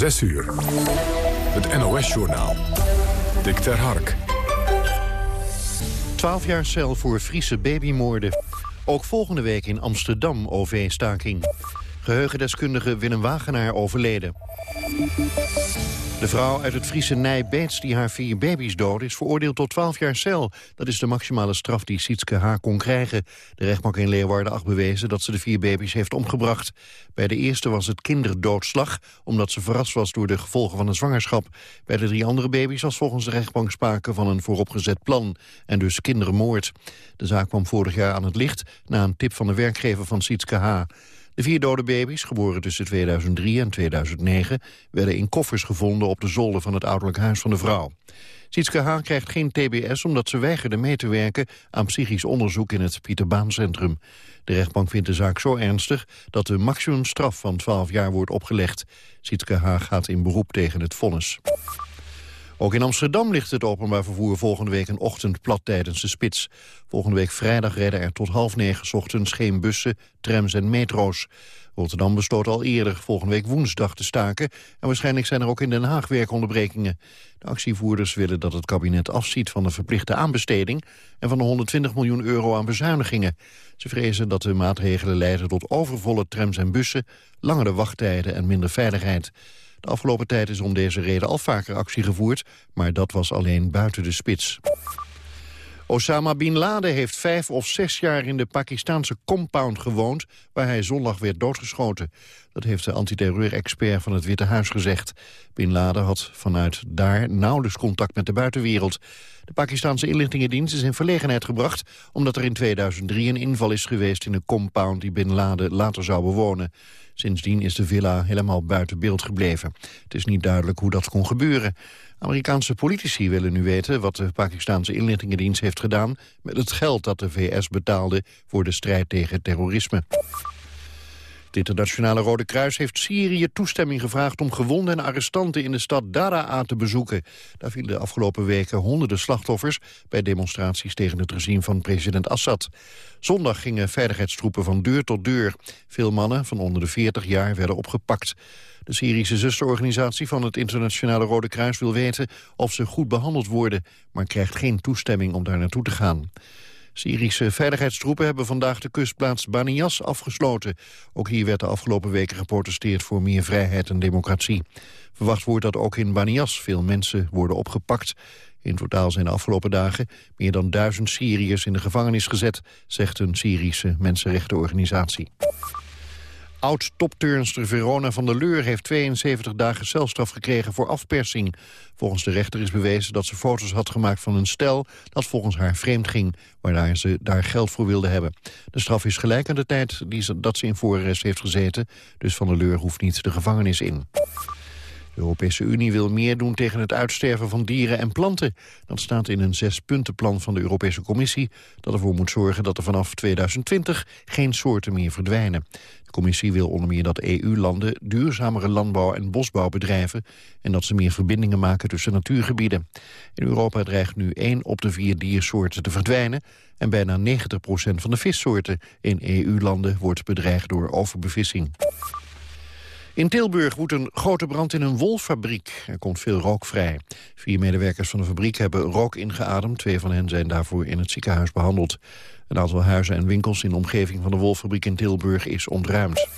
6 uur. Het NOS-journaal. Dick ter Hark. 12 jaar cel voor Friese babymoorden. Ook volgende week in Amsterdam OV-staking. Geheugendeskundige Willem Wagenaar overleden. De vrouw uit het Friese Nijbeets die haar vier baby's doodde... is veroordeeld tot 12 jaar cel. Dat is de maximale straf die Sietske H. kon krijgen. De rechtbank in Leeuwarden acht bewezen dat ze de vier baby's heeft omgebracht. Bij de eerste was het kinderdoodslag... omdat ze verrast was door de gevolgen van een zwangerschap. Bij de drie andere baby's was volgens de rechtbank sprake van een vooropgezet plan... en dus kindermoord. De zaak kwam vorig jaar aan het licht... na een tip van de werkgever van Sietske H. De vier dode baby's, geboren tussen 2003 en 2009... werden in koffers gevonden op de zolder van het ouderlijk huis van de vrouw. Sietske Haan krijgt geen tbs omdat ze weigerde mee te werken... aan psychisch onderzoek in het Pieterbaancentrum. De rechtbank vindt de zaak zo ernstig dat de maximumstraf van 12 jaar wordt opgelegd. Sietske Haan gaat in beroep tegen het vonnis. Ook in Amsterdam ligt het openbaar vervoer volgende week een ochtend plat tijdens de spits. Volgende week vrijdag rijden er tot half negen ochtends geen bussen, trams en metro's. Rotterdam besloot al eerder volgende week woensdag te staken... en waarschijnlijk zijn er ook in Den Haag werkonderbrekingen. De actievoerders willen dat het kabinet afziet van de verplichte aanbesteding... en van de 120 miljoen euro aan bezuinigingen. Ze vrezen dat de maatregelen leiden tot overvolle trams en bussen... langere wachttijden en minder veiligheid. De afgelopen tijd is om deze reden al vaker actie gevoerd, maar dat was alleen buiten de spits. Osama Bin Laden heeft vijf of zes jaar in de Pakistanse compound gewoond... waar hij zondag werd doodgeschoten. Dat heeft de antiterreur-expert van het Witte Huis gezegd. Bin Laden had vanuit daar nauwelijks contact met de buitenwereld. De Pakistanse inlichtingendienst is in verlegenheid gebracht... omdat er in 2003 een inval is geweest in een compound... die Bin Laden later zou bewonen. Sindsdien is de villa helemaal buiten beeld gebleven. Het is niet duidelijk hoe dat kon gebeuren. Amerikaanse politici willen nu weten wat de Pakistanse inlichtingendienst heeft gedaan... met het geld dat de VS betaalde voor de strijd tegen terrorisme. Het internationale Rode Kruis heeft Syrië toestemming gevraagd om gewonden en arrestanten in de stad Daraa te bezoeken. Daar vielen de afgelopen weken honderden slachtoffers bij demonstraties tegen het regime van president Assad. Zondag gingen veiligheidstroepen van deur tot deur. Veel mannen van onder de 40 jaar werden opgepakt. De Syrische zusterorganisatie van het Internationale Rode Kruis wil weten of ze goed behandeld worden, maar krijgt geen toestemming om daar naartoe te gaan. Syrische veiligheidstroepen hebben vandaag de kustplaats Banias afgesloten. Ook hier werd de afgelopen weken geprotesteerd voor meer vrijheid en democratie. Verwacht wordt dat ook in Banias veel mensen worden opgepakt. In totaal zijn de afgelopen dagen meer dan duizend Syriërs in de gevangenis gezet, zegt een Syrische mensenrechtenorganisatie. Oud-topturnster Verona van der Leur heeft 72 dagen celstraf gekregen voor afpersing. Volgens de rechter is bewezen dat ze foto's had gemaakt van een stel dat volgens haar vreemd ging, waarna ze daar geld voor wilde hebben. De straf is gelijk aan de tijd die ze, dat ze in voorarrest heeft gezeten, dus van der Leur hoeft niet de gevangenis in. De Europese Unie wil meer doen tegen het uitsterven van dieren en planten. Dat staat in een zespuntenplan van de Europese Commissie... dat ervoor moet zorgen dat er vanaf 2020 geen soorten meer verdwijnen. De commissie wil onder meer dat EU-landen duurzamere landbouw- en bosbouw bedrijven... en dat ze meer verbindingen maken tussen natuurgebieden. In Europa dreigt nu één op de vier diersoorten te verdwijnen... en bijna 90% van de vissoorten in EU-landen wordt bedreigd door overbevissing. In Tilburg woedt een grote brand in een wolfabriek. Er komt veel rook vrij. Vier medewerkers van de fabriek hebben rook ingeademd. Twee van hen zijn daarvoor in het ziekenhuis behandeld. Een aantal huizen en winkels in de omgeving van de wolfabriek in Tilburg is ontruimd.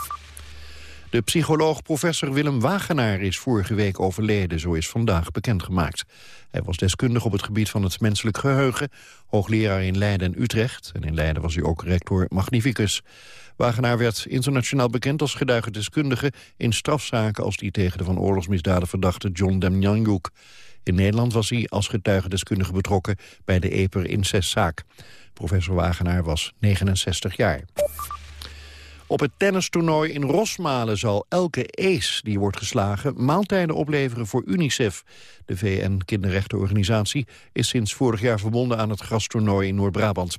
De psycholoog professor Willem Wagenaar is vorige week overleden, zo is vandaag bekendgemaakt. Hij was deskundig op het gebied van het menselijk geheugen, hoogleraar in Leiden en Utrecht. En in Leiden was hij ook rector magnificus. Wagenaar werd internationaal bekend als getuigendeskundige in strafzaken als die tegen de van oorlogsmisdaden verdachte John Demjanjuk. In Nederland was hij als getuigendeskundige betrokken bij de Eper incestzaak. Professor Wagenaar was 69 jaar. Op het tennistoernooi in Rosmalen zal elke ace die wordt geslagen maaltijden opleveren voor UNICEF. De VN-kinderrechtenorganisatie is sinds vorig jaar verbonden aan het grastoernooi in Noord-Brabant.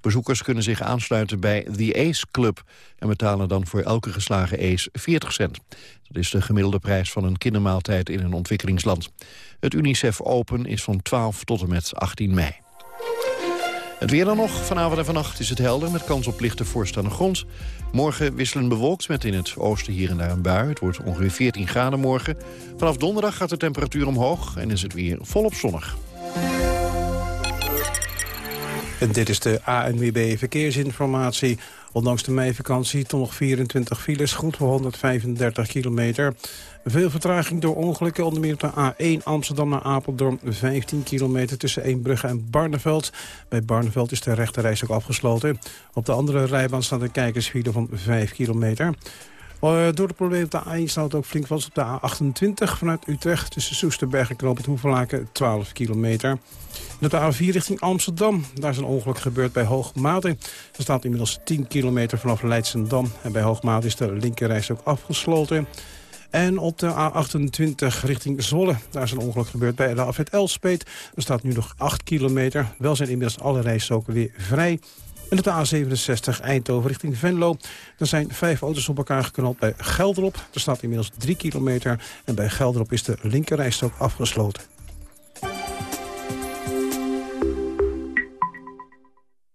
Bezoekers kunnen zich aansluiten bij The Ace Club en betalen dan voor elke geslagen ace 40 cent. Dat is de gemiddelde prijs van een kindermaaltijd in een ontwikkelingsland. Het UNICEF Open is van 12 tot en met 18 mei. Het weer dan nog. Vanavond en vannacht is het helder met kans op lichte vorst aan de grond. Morgen wisselen bewolkt met in het oosten hier en daar een bui. Het wordt ongeveer 14 graden morgen. Vanaf donderdag gaat de temperatuur omhoog en is het weer volop zonnig. En dit is de ANWB Verkeersinformatie. Ondanks de meivakantie toch nog 24 files, goed voor 135 kilometer. Veel vertraging door ongelukken, onder meer op de A1 Amsterdam naar Apeldoorn. 15 kilometer tussen Eembrugge en Barneveld. Bij Barneveld is de rechterreis ook afgesloten. Op de andere rijbaan staat een kijkersfile van 5 kilometer. Eh, door de problemen op de A1 staat het ook flink vast op de A28 vanuit Utrecht... tussen Soesterberg en Knoop het Hoevelaken, 12 kilometer. En op de A4 richting Amsterdam, daar is een ongeluk gebeurd bij Hoogmade. Er staat inmiddels 10 kilometer vanaf Leidsendam. En bij Hoogmade is de linkerreis ook afgesloten. En op de A28 richting Zwolle, daar is een ongeluk gebeurd bij de afwet Elspeet. Er staat nu nog 8 kilometer. Wel zijn inmiddels alle rijstroken weer vrij. En op de A67 Eindhoven richting Venlo. Er zijn vijf auto's op elkaar geknald bij Gelderop. Er staat inmiddels 3 kilometer. En bij Gelderop is de linkerrijstrook afgesloten.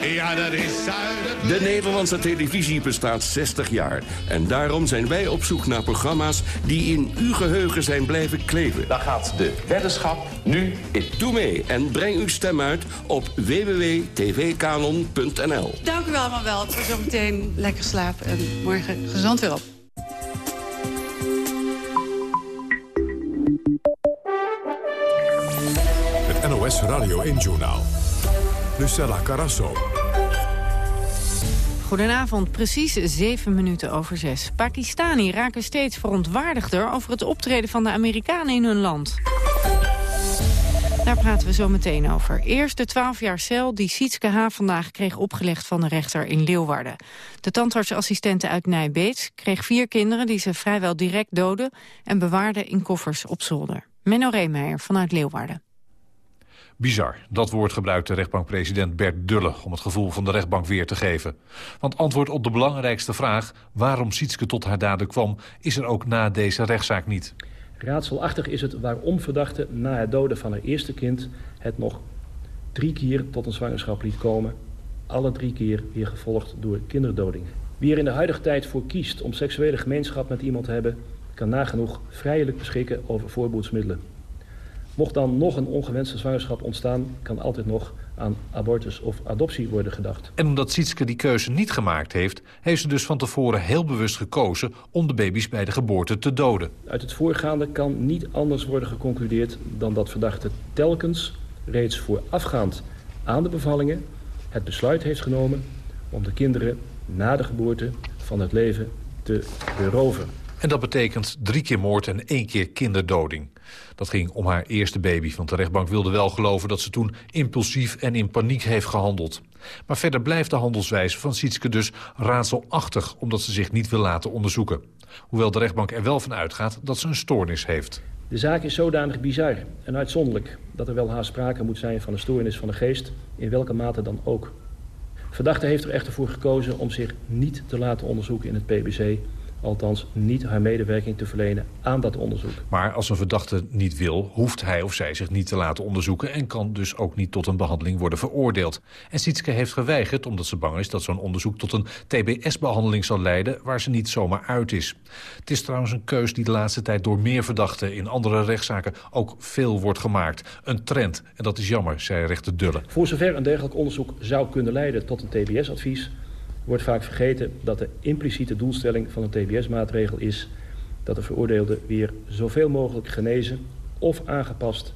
Ja, dat is zuiden. De Nederlandse televisie bestaat 60 jaar. En daarom zijn wij op zoek naar programma's die in uw geheugen zijn blijven kleven. Dan gaat de weddenschap nu in. Doe mee en breng uw stem uit op www.tvkanon.nl. Dank u wel, maar wel. Het zo meteen lekker slapen en morgen gezond weer op. Het NOS Radio 1 Journaal. Lucella Carasso. Goedenavond, precies zeven minuten over zes. Pakistani raken steeds verontwaardigder over het optreden van de Amerikanen in hun land. Daar praten we zo meteen over. Eerst de 12 jaar cel die Sietske H. vandaag kreeg opgelegd van de rechter in Leeuwarden. De tandartsassistente uit Nijbeets kreeg vier kinderen die ze vrijwel direct doden... en bewaarde in koffers op zolder. Menno Reemeijer vanuit Leeuwarden. Bizar, dat woord gebruikt de rechtbankpresident Bert Dulle... om het gevoel van de rechtbank weer te geven. Want antwoord op de belangrijkste vraag... waarom Sietske tot haar daden kwam... is er ook na deze rechtszaak niet. Raadselachtig is het waarom verdachte na het doden van haar eerste kind... het nog drie keer tot een zwangerschap liet komen. Alle drie keer weer gevolgd door kinderdoding. Wie er in de huidige tijd voor kiest om seksuele gemeenschap met iemand te hebben... kan nagenoeg vrijelijk beschikken over voorboedsmiddelen. Mocht dan nog een ongewenste zwangerschap ontstaan... kan altijd nog aan abortus of adoptie worden gedacht. En omdat Sietske die keuze niet gemaakt heeft... heeft ze dus van tevoren heel bewust gekozen... om de baby's bij de geboorte te doden. Uit het voorgaande kan niet anders worden geconcludeerd... dan dat verdachte telkens reeds voorafgaand aan de bevallingen... het besluit heeft genomen om de kinderen na de geboorte van het leven te beroven. En dat betekent drie keer moord en één keer kinderdoding. Dat ging om haar eerste baby, want de rechtbank wilde wel geloven... dat ze toen impulsief en in paniek heeft gehandeld. Maar verder blijft de handelswijze van Sietske dus raadselachtig... omdat ze zich niet wil laten onderzoeken. Hoewel de rechtbank er wel van uitgaat dat ze een stoornis heeft. De zaak is zodanig bizar en uitzonderlijk... dat er wel haast sprake moet zijn van een stoornis van de geest... in welke mate dan ook. Verdachte heeft er echter voor gekozen om zich niet te laten onderzoeken in het PBC althans niet haar medewerking te verlenen aan dat onderzoek. Maar als een verdachte niet wil, hoeft hij of zij zich niet te laten onderzoeken... en kan dus ook niet tot een behandeling worden veroordeeld. En Sietske heeft geweigerd omdat ze bang is dat zo'n onderzoek... tot een TBS-behandeling zal leiden waar ze niet zomaar uit is. Het is trouwens een keus die de laatste tijd door meer verdachten... in andere rechtszaken ook veel wordt gemaakt. Een trend, en dat is jammer, zei rechter Dulle. Voor zover een dergelijk onderzoek zou kunnen leiden tot een TBS-advies wordt vaak vergeten dat de impliciete doelstelling van een TBS-maatregel is... dat de veroordeelde weer zoveel mogelijk genezen of aangepast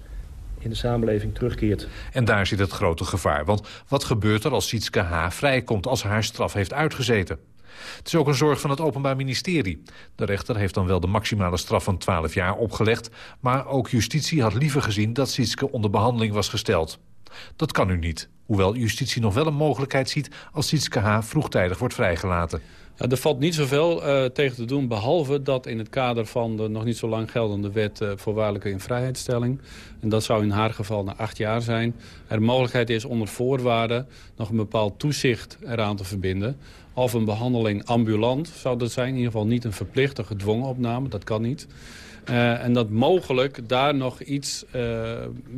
in de samenleving terugkeert. En daar zit het grote gevaar. Want wat gebeurt er als Sietske H. vrijkomt als haar straf heeft uitgezeten? Het is ook een zorg van het Openbaar Ministerie. De rechter heeft dan wel de maximale straf van 12 jaar opgelegd... maar ook justitie had liever gezien dat Sietske onder behandeling was gesteld. Dat kan nu niet. Hoewel justitie nog wel een mogelijkheid ziet als Sietske H. vroegtijdig wordt vrijgelaten. Ja, er valt niet zoveel uh, tegen te doen, behalve dat in het kader van de nog niet zo lang geldende wet uh, voorwaardelijke invrijheidstelling, en dat zou in haar geval na acht jaar zijn, er mogelijkheid is onder voorwaarden nog een bepaald toezicht eraan te verbinden. Of een behandeling ambulant zou dat zijn, in ieder geval niet een verplichte gedwongen opname, dat kan niet. Uh, en dat mogelijk daar nog iets uh,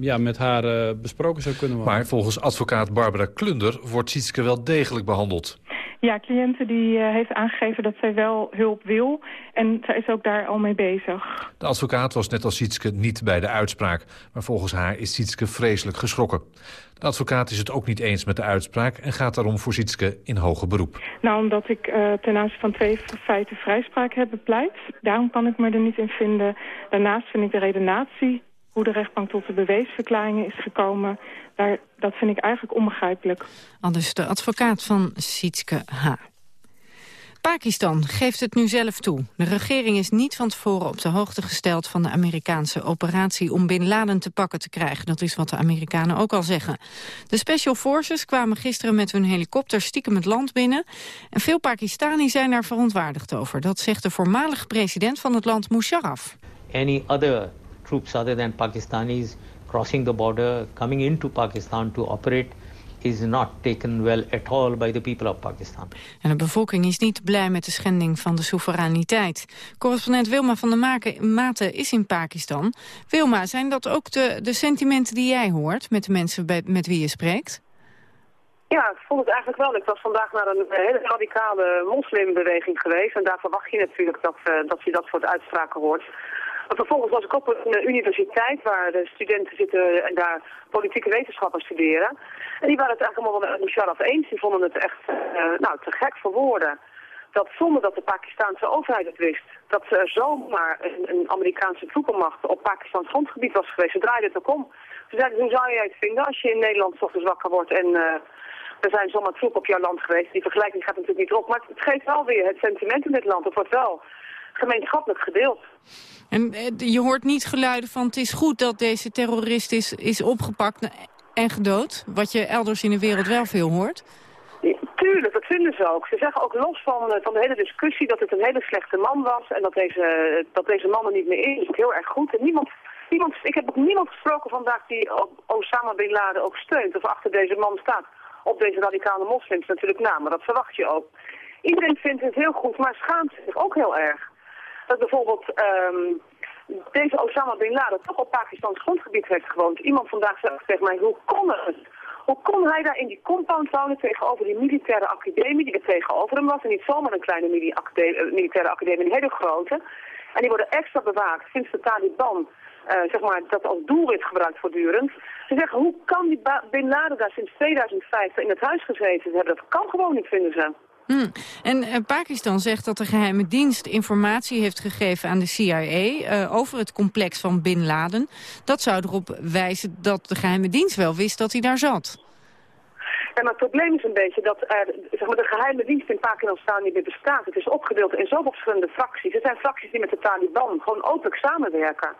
ja, met haar uh, besproken zou kunnen worden. Maar volgens advocaat Barbara Klunder wordt Sietske wel degelijk behandeld. Ja, cliënten die uh, heeft aangegeven dat zij wel hulp wil. En zij is ook daar al mee bezig. De advocaat was net als Sietske niet bij de uitspraak. Maar volgens haar is Sietske vreselijk geschrokken. De advocaat is het ook niet eens met de uitspraak... en gaat daarom voor Sietske in hoger beroep. Nou, omdat ik uh, ten aanzien van twee feiten vrijspraak heb bepleit. Daarom kan ik me er niet in vinden. Daarnaast vind ik de redenatie hoe de rechtbank tot de beweesverklaringen is gekomen... Daar, dat vind ik eigenlijk onbegrijpelijk. Anders de advocaat van Sietske H. Pakistan geeft het nu zelf toe. De regering is niet van tevoren op de hoogte gesteld van de Amerikaanse operatie om Bin Laden te pakken te krijgen. Dat is wat de Amerikanen ook al zeggen. De Special Forces kwamen gisteren met hun helikopter stiekem het land binnen. En veel Pakistani zijn daar verontwaardigd over. Dat zegt de voormalige president van het land Musharraf. Any other troops other than Pakistanis crossing the border, coming into Pakistan to operate is not taken well at all by the people of Pakistan. En de bevolking is niet blij met de schending van de soevereiniteit. Correspondent Wilma van der Maten is in Pakistan. Wilma, zijn dat ook de, de sentimenten die jij hoort met de mensen bij, met wie je spreekt? Ja, ik vond het eigenlijk wel. Ik was vandaag naar een hele radicale moslimbeweging geweest. En daar verwacht je natuurlijk dat, uh, dat je dat soort uitspraken hoort. Vervolgens was ik op een eh, universiteit waar de studenten zitten en daar politieke wetenschappen studeren. En die waren het eigenlijk allemaal met Musharraf eens. Die vonden het echt uh, nou, te gek voor woorden. Dat zonder dat de Pakistanse overheid het wist, dat er zomaar een, een Amerikaanse troepenmacht op Pakistans grondgebied was geweest. Ze draaiden het ook om. Ze zeiden, hoe zou jij het vinden als je in Nederland ochtends wakker wordt en... Uh, er zijn zomaar troepen op jouw land geweest. Die vergelijking gaat natuurlijk niet op. Maar het geeft wel weer het sentiment in dit land. Het wordt wel gemeenschappelijk gedeeld. En eh, je hoort niet geluiden van het is goed dat deze terrorist is, is opgepakt en gedood. Wat je elders in de wereld wel veel hoort. tuurlijk, dat vinden ze ook. Ze zeggen ook los van, eh, van de hele discussie dat het een hele slechte man was... en dat deze, dat deze man er niet meer is, is heel erg goed. En niemand, niemand, ik heb ook niemand gesproken vandaag die Osama Bin Laden ook steunt... of achter deze man staat. Op deze radicale moslims natuurlijk na, maar dat verwacht je ook. Iedereen vindt het heel goed, maar schaamt zich ook heel erg dat bijvoorbeeld um, deze Osama Bin Laden toch op Pakistans grondgebied heeft gewoond. Iemand vandaag zegt tegen mij, hoe kon het? Hoe kon hij daar in die compound wonen tegenover die militaire academie die er tegenover hem was? En niet zomaar een kleine eh, militaire academie, een hele grote. En die worden extra bewaakt sinds de Taliban, uh, zeg maar, dat als doelwit gebruikt voortdurend. Ze zeggen, hoe kan die Bin Laden daar sinds 2005 in het huis gezeten hebben? Dat kan gewoon niet, vinden ze. Hmm. En uh, Pakistan zegt dat de geheime dienst informatie heeft gegeven aan de CIA... Eh, over het complex van Bin Laden. Dat zou erop wijzen dat de geheime dienst wel wist dat hij daar zat. Ja, maar het probleem is een beetje dat er, zeg maar, de geheime dienst in Pakistan niet meer bestaat. Het is opgedeeld in zoveel verschillende fracties. Er zijn fracties die met de Taliban gewoon openlijk samenwerken.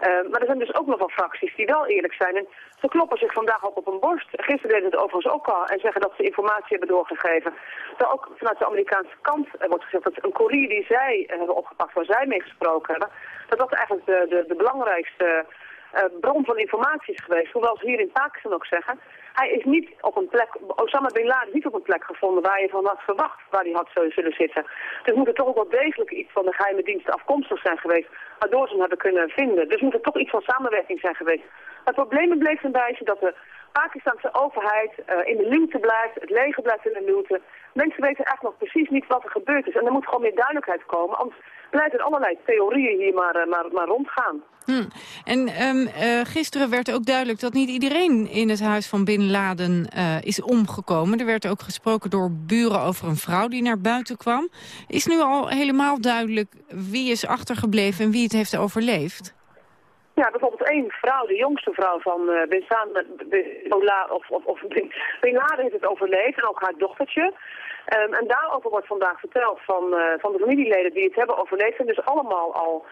Maar er zijn dus ook nog wel fracties die wel eerlijk zijn. En ze kloppen zich vandaag ook op een borst. Gisteren deden het overigens ook al en zeggen dat ze informatie hebben doorgegeven. Terwijl ook vanuit de Amerikaanse kant er wordt gezegd dat een courier die zij hebben opgepakt, waar zij mee gesproken hebben, dat dat eigenlijk de, de, belangrijkste uh, bron van informatie is geweest. Hoewel ze hier in Pakistan ook zeggen, hij is niet op een plek, Osama Bin Laden niet op een plek gevonden waar je van had verwacht waar hij had zullen zitten. Dus moet er toch ook wel degelijk iets van de geheime diensten afkomstig zijn geweest, waardoor ze hem hebben kunnen vinden. Dus moet er toch iets van samenwerking zijn geweest. Het probleem bleef een beetje dat de Pakistanse overheid uh, in de luwte blijft, het leger blijft in de luwte. Mensen weten eigenlijk nog precies niet wat er gebeurd is. En er moet gewoon meer duidelijkheid komen, anders blijven allerlei theorieën hier maar, uh, maar, rondgaan. Hm. En um, uh, gisteren werd ook duidelijk dat niet iedereen in het huis van Bin Laden is omgekomen. Er werd ook gesproken door buren over een vrouw die naar buiten kwam. Is nu al helemaal duidelijk wie is achtergebleven en wie het heeft overleefd? Ja, bijvoorbeeld één vrouw, de jongste vrouw van uh, Bin, of, of, of Bin, Laden heeft het overleefd en ook haar dochtertje. Um, en daarover wordt vandaag verteld van, uh, van de familieleden die het hebben overleefd. En dus allemaal al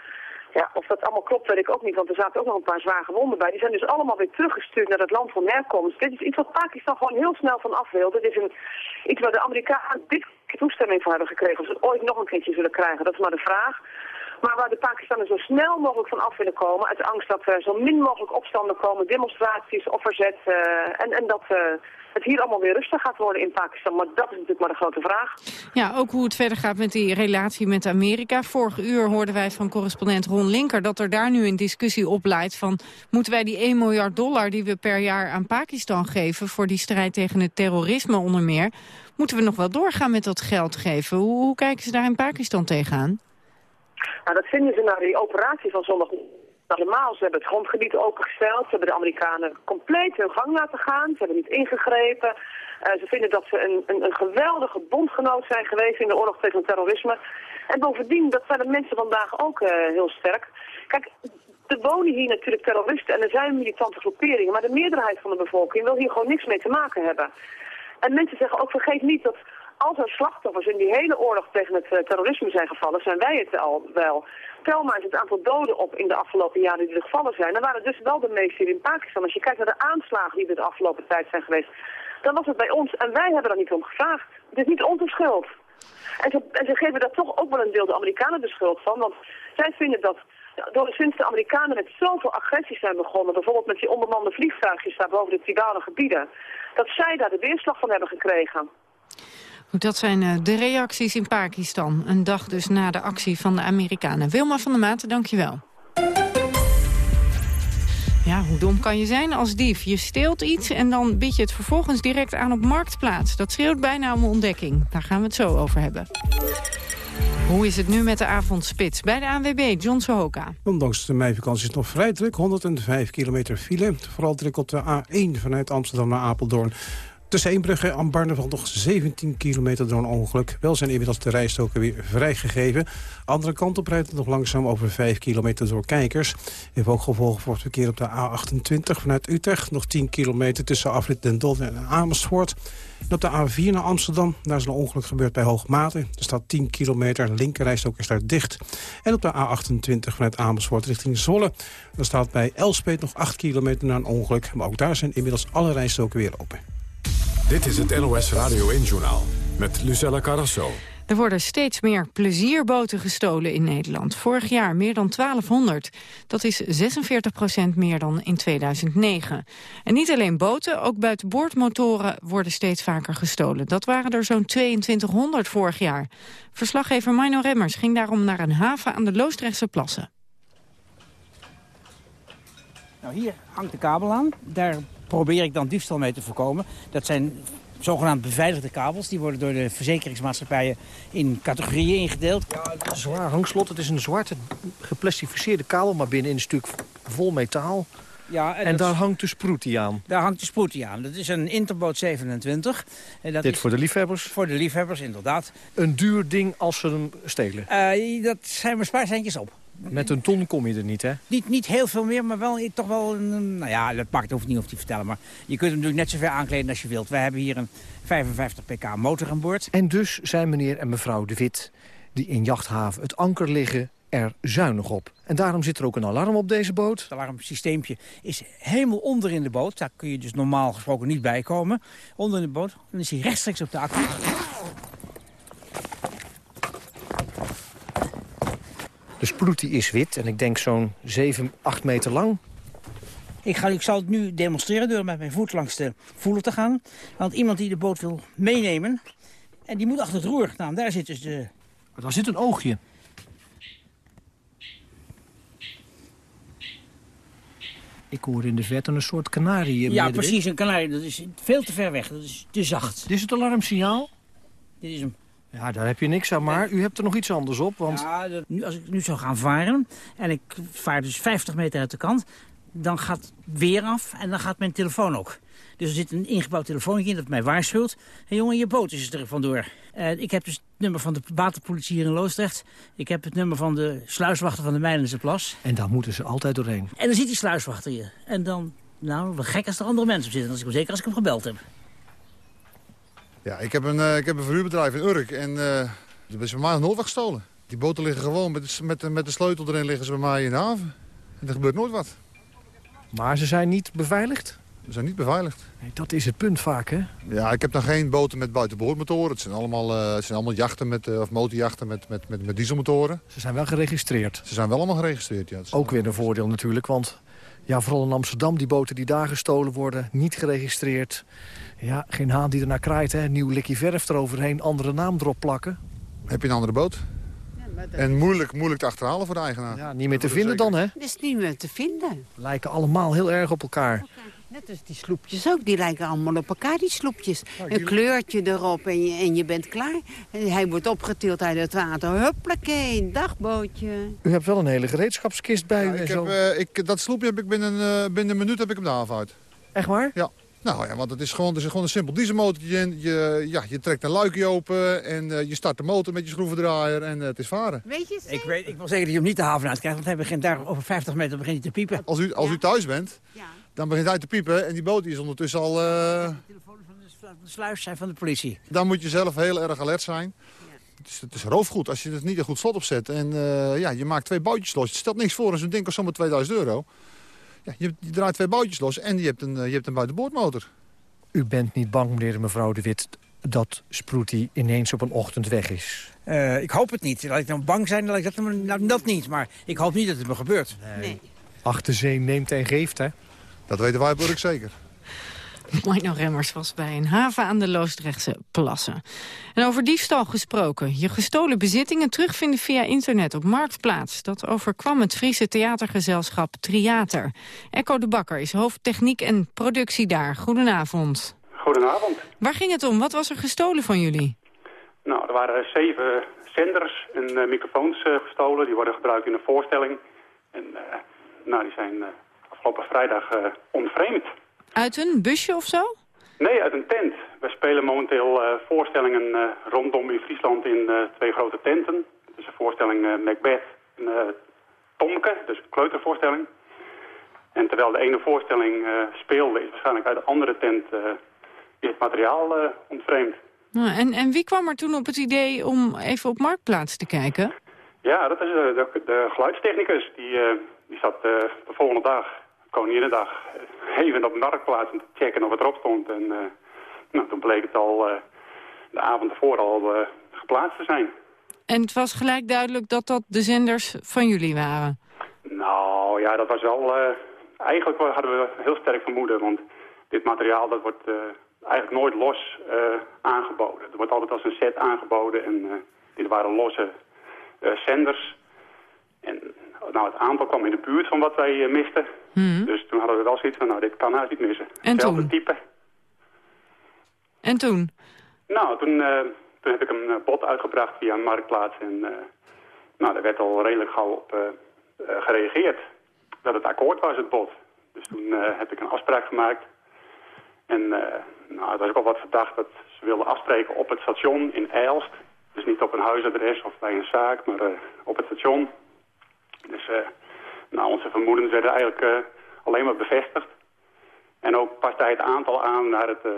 Ja, of dat allemaal klopt, weet ik ook niet, want er zaten ook nog een paar zwaar gewonden bij. Die zijn dus allemaal weer teruggestuurd naar het land van herkomst. Dit is iets wat Pakistan gewoon heel snel van af wil. Dit is een, iets waar de Amerikanen dik toestemming voor hebben gekregen. Of ze het ooit nog een keertje zullen krijgen, dat is maar de vraag. Maar waar de Pakistanen zo snel mogelijk van af willen komen, uit angst dat er zo min mogelijk opstanden komen, demonstraties of verzet. Uh, en, en dat uh, het hier allemaal weer rustig gaat worden in Pakistan. Maar dat is natuurlijk maar de grote vraag. Ja, ook hoe het verder gaat met die relatie met Amerika. Vorig uur hoorden wij van correspondent Ron Linker dat er daar nu een discussie opleidt van moeten wij die 1 miljard dollar die we per jaar aan Pakistan geven voor die strijd tegen het terrorisme onder meer, moeten we nog wel doorgaan met dat geld geven? Hoe, hoe kijken ze daar in Pakistan tegenaan? Nou, dat vinden ze naar die operatie van zondag normaal. Ze hebben het grondgebied opengesteld. Ze hebben de Amerikanen compleet hun gang laten gaan. Ze hebben niet ingegrepen. Uh, ze vinden dat ze een, een, een, geweldige bondgenoot zijn geweest in de oorlog tegen terrorisme. En bovendien, dat zijn de mensen vandaag ook uh, heel sterk. Kijk, er wonen hier natuurlijk terroristen en er zijn militante groeperingen. Maar de meerderheid van de bevolking wil hier gewoon niks mee te maken hebben. En mensen zeggen ook, vergeet niet dat als er slachtoffers in die hele oorlog tegen het uh, terrorisme zijn gevallen, zijn wij het al wel. Tel maar eens het aantal doden op in de afgelopen jaren die er gevallen zijn. Dan waren dus wel de meeste in Pakistan. Als je kijkt naar de aanslagen die er de afgelopen tijd zijn geweest, dan was het bij ons. En wij hebben er niet om gevraagd. Het is niet onze schuld. En ze, en geven daar toch ook wel een deel de Amerikanen de schuld van. Want zij vinden dat door, sinds de Amerikanen met zoveel agressie zijn begonnen, bijvoorbeeld met die onbemande vliegtuigjes daar boven de tribale gebieden, dat zij daar de weerslag van hebben gekregen. Dat zijn eh, de reacties in Pakistan. Een dag dus na de actie van de Amerikanen. Wilma van der Maat, dankjewel. Ja, hoe dom kan je zijn als dief? Je steelt iets en dan bied je het vervolgens direct aan op Marktplaats. Dat schreeuwt bijna om ontdekking. Daar gaan we het zo over hebben. Hoe is het nu met de avondspits? Bij de ANWB, John Sohoka. Ondanks de meivakantie is het nog vrij druk. 105 kilometer file. Vooral druk op de A1 vanuit Amsterdam naar Apeldoorn. Tussen Eembrugge en Barneveld nog 17 kilometer door een ongeluk. Wel zijn inmiddels de rijstoken weer vrijgegeven. Andere kant op rijdt het nog langzaam over 5 kilometer door kijkers. Heeft ook gevolgen voor het verkeer op de A28 vanuit Utrecht. Nog 10 kilometer tussen afrit Den Dolder en Amersfoort. En op de A4 naar Amsterdam, daar is een ongeluk gebeurd bij Hoogmate. Er staat 10 kilometer, linkerrijstok is daar dicht. En op de A28 vanuit Amersfoort richting Zwolle. Daar staat bij Elspet nog 8 kilometer na een ongeluk. Maar ook daar zijn inmiddels alle rijstoken weer open. Dit is het NOS Radio 1-journaal met Lucella Carrasso. Er worden steeds meer plezierboten gestolen in Nederland. Vorig jaar meer dan 1200. Dat is 46 procent meer dan in 2009. En niet alleen boten, ook buitenboordmotoren worden steeds vaker gestolen. Dat waren er zo'n 2200 vorig jaar. Verslaggever Mino Remmers ging daarom naar een haven aan de Loosdrechtse plassen. Nou, hier hangt de kabel aan. Daar probeer ik dan diefstal mee te voorkomen. Dat zijn zogenaamd beveiligde kabels. Die worden door de verzekeringsmaatschappijen in categorieën ingedeeld. Ja, een zwaar hangslot. Het is een zwarte geplastificeerde kabel, maar binnenin een stuk vol metaal. Ja, en, en daar hangt de sproetie aan. Daar hangt de sproetie aan. Dat is een Interboot 27. En dat Dit is voor de liefhebbers? Voor de liefhebbers, inderdaad. Een duur ding als ze hem stelen? Uh, dat zijn maar spaarcentjes op. Met een ton kom je er niet, hè? Niet, niet heel veel meer, maar wel toch wel... Een, nou ja, dat pakt hoeft niet over te vertellen. Maar je kunt hem natuurlijk net zo ver aankleden als je wilt. Wij hebben hier een 55 pk motor aan boord. En dus zijn meneer en mevrouw De Wit, die in Jachthaven het anker liggen, er zuinig op. En daarom zit er ook een alarm op deze boot. Het alarmsysteempje is helemaal onder in de boot. Daar kun je dus normaal gesproken niet bij komen. Onder in de boot. Dan is hij rechtstreeks op de accu. De sproetie is wit en ik denk zo'n 7, 8 meter lang. Ik, ga, ik zal het nu demonstreren door met mijn voet langs de voelen te gaan. Want iemand die de boot wil meenemen, en die moet achter het roer. Nou, daar zit dus de... Daar zit een oogje. Ik hoor in de verte een soort kanarie. Ja, precies, een kanarie. Dat is veel te ver weg. Dat is te zacht. Dit is het alarmsignaal? Dit is hem. Ja, daar heb je niks aan, maar u hebt er nog iets anders op, want... Ja, nu, als ik nu zou gaan varen, en ik vaar dus 50 meter uit de kant... dan gaat weer af en dan gaat mijn telefoon ook. Dus er zit een ingebouwd telefoontje in dat mij waarschuwt. Hé jongen, je boot is er vandoor. Uh, ik heb dus het nummer van de waterpolitie hier in Loosdrecht. Ik heb het nummer van de sluiswachter van de Meilense Plas. En daar moeten ze altijd doorheen. En dan ziet die sluiswachter je. En dan, nou, wat gek als er andere mensen op zitten. Als ik, zeker als ik hem gebeld heb. Ja, ik heb een, uh, ik heb een verhuurbedrijf in Urk en uh, er is van mij nooit wat gestolen. Die boten liggen gewoon met, met, met de sleutel erin liggen ze bij mij in de haven. En er gebeurt nooit wat. Maar ze zijn niet beveiligd? Ze zijn niet beveiligd. Nee, dat is het punt vaak, hè? Ja, ik heb dan geen boten met buitenboordmotoren. Het zijn allemaal, uh, het zijn allemaal jachten met, uh, of motorjachten met, met, met, met dieselmotoren. Ze zijn wel geregistreerd? Ze zijn wel allemaal geregistreerd, ja. Ook weer een voordeel natuurlijk, want ja, vooral in Amsterdam... die boten die daar gestolen worden, niet geregistreerd. Ja, geen haan die ernaar kraait, hè. Nieuw likkie verf eroverheen, andere naam erop plakken. Heb je een andere boot? En moeilijk, moeilijk te achterhalen voor de eigenaar. Ja, niet meer te vinden dan, hè? Dat is niet meer te vinden. Lijken allemaal heel erg op elkaar. Net als die sloepjes ook, die lijken allemaal op elkaar, die sloepjes. Een kleurtje erop en je, en je bent klaar. Hij wordt opgetild uit het water. Huppakee, een dagbootje. U hebt wel een hele gereedschapskist bij u. En ik zo. heb, uh, ik, dat sloepje heb ik binnen, uh, binnen een minuut heb ik hem de haven uit. Echt waar? Ja. Nou ja, want het is gewoon, er is gewoon een simpel dieselmotortje in. Je, ja, je trekt een luikje open en uh, je start de motor met je schroevendraaier en het is varen. Weet je ik, weet, ik wil zeker dat je hem niet de haven uitkrijgt, want hij begint daar over 50 meter begint hij te piepen. Als u, als u thuis bent, ja. dan begint hij te piepen en die boot is ondertussen al... De telefoon van de, van de sluis zijn van de politie. Dan moet je zelf heel erg alert zijn. Het is, het is roofgoed als je het niet een goed slot opzet. En uh, ja, je maakt twee boutjes los. Het stelt niks voor en zo'n ding kost zomaar 2000 euro. Ja, je, je, draait twee boutjes los en je hebt een, je hebt een buitenboordmotor. U bent niet bang, meneer en mevrouw de Wit, dat Sproetie ineens op een ochtend weg is? Uh, ik hoop het niet. Laat ik dan bang zijn, dat ik dat, nou, dat niet. Maar ik hoop niet dat het me gebeurt. Nee. Achterzee neemt en geeft, hè? Dat weten wij Burk zeker. Mino Remmers was bij een haven aan de Loosdrechtse plassen. En over diefstal gesproken. Je gestolen bezittingen terugvinden via internet op Marktplaats. Dat overkwam het Friese theatergezelschap Triater. Echo de Bakker is hoofdtechniek en productie daar. Goedenavond. Goedenavond. Waar ging het om? Wat was er gestolen van jullie? Nou, er waren zeven zenders en uh, microfoons uh, gestolen. Die worden gebruikt in een voorstelling. En uh, nou, die zijn afgelopen vrijdag ontvreemd. Uit een busje of zo? Nee, uit een tent. We spelen momenteel uh, voorstellingen uh, rondom in Friesland in uh, twee grote tenten. Het is een voorstelling Macbeth en Tomke, dus een kleutervoorstelling. En terwijl de ene voorstelling speelde, is waarschijnlijk uit de andere tent het materiaal ontvreemd. Nou, en, en wie kwam er toen op het idee om even op Marktplaats te kijken? Ja, dat is de, de, de geluidstechnicus. Die, die zat de volgende dag, Koninginnedag, even op de marktplaats om te checken of het erop stond. En uh, nou, toen bleek het al uh, de avond ervoor al uh, geplaatst te zijn. En het was gelijk duidelijk dat dat de zenders van jullie waren? Nou ja, dat was wel... eigenlijk hadden we heel sterk vermoeden, want dit materiaal dat wordt eigenlijk nooit los aangeboden. Het wordt altijd als een set aangeboden en dit waren losse zenders. En nou, het aantal kwam in de buurt van wat wij misten. Hmm. Dus toen hadden we wel zoiets van, nou, dit kan haast niet missen. En Hetzelfde toen? type. En toen? Nou, toen, uh, toen heb ik een uh, bod uitgebracht via een marktplaats. En nou, daar werd al redelijk gauw op gereageerd. Dat het akkoord was, het bod. Dus toen heb ik een afspraak gemaakt. En nou, het was ook al wat verdacht dat ze wilden afspreken op het station in Eilst. Dus niet op een huisadres of bij een zaak, maar op het station. Dus uh, nou, onze vermoedens werden eigenlijk uh, alleen maar bevestigd. En ook paste hij het aantal aan naar het uh,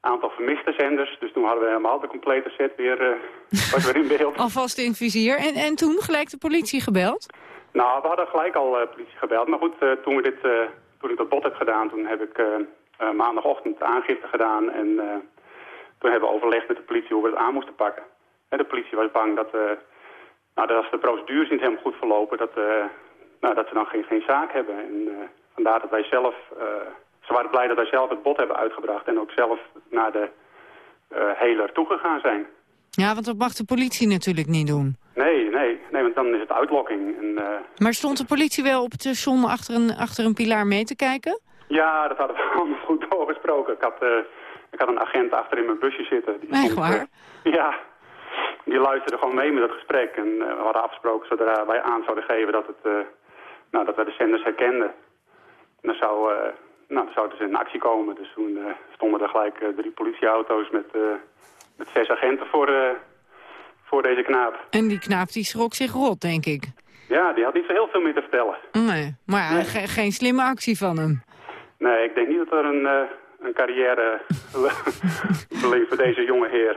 aantal vermiste zenders. Dus toen hadden we helemaal de complete set weer, was weer in beeld. Alvast in vizier. En, en toen gelijk de politie gebeld? Nou, we hadden gelijk al politie gebeld. Maar goed, toen, we dit, toen ik dat bod heb gedaan, toen heb ik maandagochtend aangifte gedaan. En toen hebben we overlegd met de politie hoe we het aan moesten pakken. En de politie was bang dat... Nou, dat als de procedures niet helemaal goed verlopen, dat, uh, nou, dat ze dan geen, geen zaak hebben. En uh, vandaar dat wij zelf, uh, ze waren blij dat wij zelf het bod hebben uitgebracht en ook zelf naar de heler toegegaan zijn. Ja, want dat mag de politie natuurlijk niet doen. Nee, nee, nee want dan is het uitlokking. En, maar stond de politie wel op het station achter een, achter een pilaar mee te kijken? Ja, dat hadden we allemaal goed doorgesproken. Ik had, ik had een agent achter in mijn busje zitten. Die Echt waar? ja, die luisterde gewoon mee met het gesprek. En we hadden afgesproken zodra wij aan zouden geven dat, het, nou, dat we de zenders herkenden. Dan zou, uh, nou, zouden ze in actie komen. Dus toen stonden er gelijk drie politieauto's met, met zes agenten voor, voor deze knaap. En die knaap die schrok zich rot, denk ik. Ja, die had niet zo heel veel meer te vertellen. Nee, maar ja, nee. ge geen slimme actie van hem. Nee, ik denk niet dat er een, een carrière beleeft voor deze jonge heer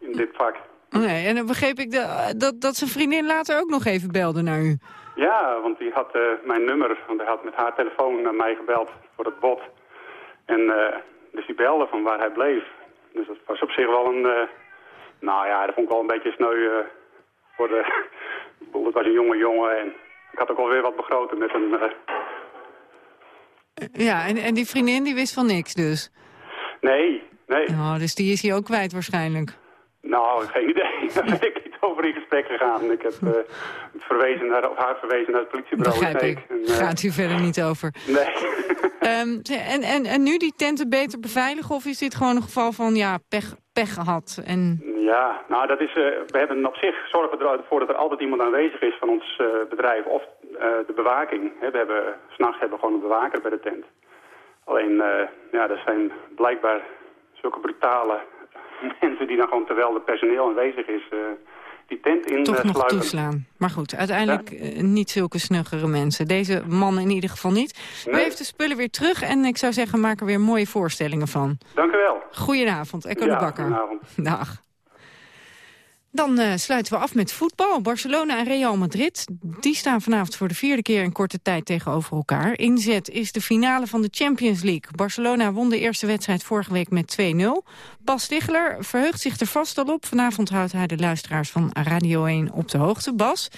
in dit vak. Nee, en dan begreep ik dat, dat, dat zijn vriendin later ook nog even belde naar u. Ja, want die had eh, mijn nummer, want hij had met haar telefoon naar mij gebeld voor het bot. En uh, dus die belde van waar hij bleef. Dus dat was op zich wel een, uh, nou ja, dat vond ik wel een beetje sneu voor de, het was een jonge jongen en ik had ook alweer wat begroten met een... Ja, en, en die vriendin die wist van niks dus? Nee, nee. Oh, dus die is hij ook kwijt waarschijnlijk? Nou, geen idee. Ik over in gesprek gegaan. Ik heb uh, verwezen naar, of haar verwezen naar het politiebureau. Begrijp ik. En, uh, Gaat u verder niet over. Nee. um, en, en, en nu die tenten beter beveiligen? Of is dit gewoon een geval van ja, pech, pech gehad? En... Ja, nou dat is, uh, we hebben op zich zorgen ervoor dat er altijd iemand aanwezig is van ons bedrijf. Of de bewaking. We hebben, s'nachts hebben we gewoon een bewaker bij de tent. Alleen, ja, dat zijn blijkbaar zulke brutale mensen die dan gewoon, terwijl het personeel aanwezig is, uh, die tent in Toch uh, nog toeslaan. Maar goed, uiteindelijk ja. uh, niet zulke snuggere mensen. Deze man in ieder geval niet. Nee. U heeft de spullen weer terug en ik zou zeggen, maak er weer mooie voorstellingen van. Dank u wel. Goedenavond, Echo ja, de Bakker. Goedenavond. Dag. Dan uh, sluiten we af met voetbal. Barcelona en Real Madrid. Die staan vanavond voor de vierde keer in korte tijd tegenover elkaar. Inzet is de finale van de Champions League. Barcelona won de eerste wedstrijd vorige week met 2-0. Bas Stigler verheugt zich er vast al op. Vanavond houdt hij de luisteraars van Radio 1 op de hoogte. Bas,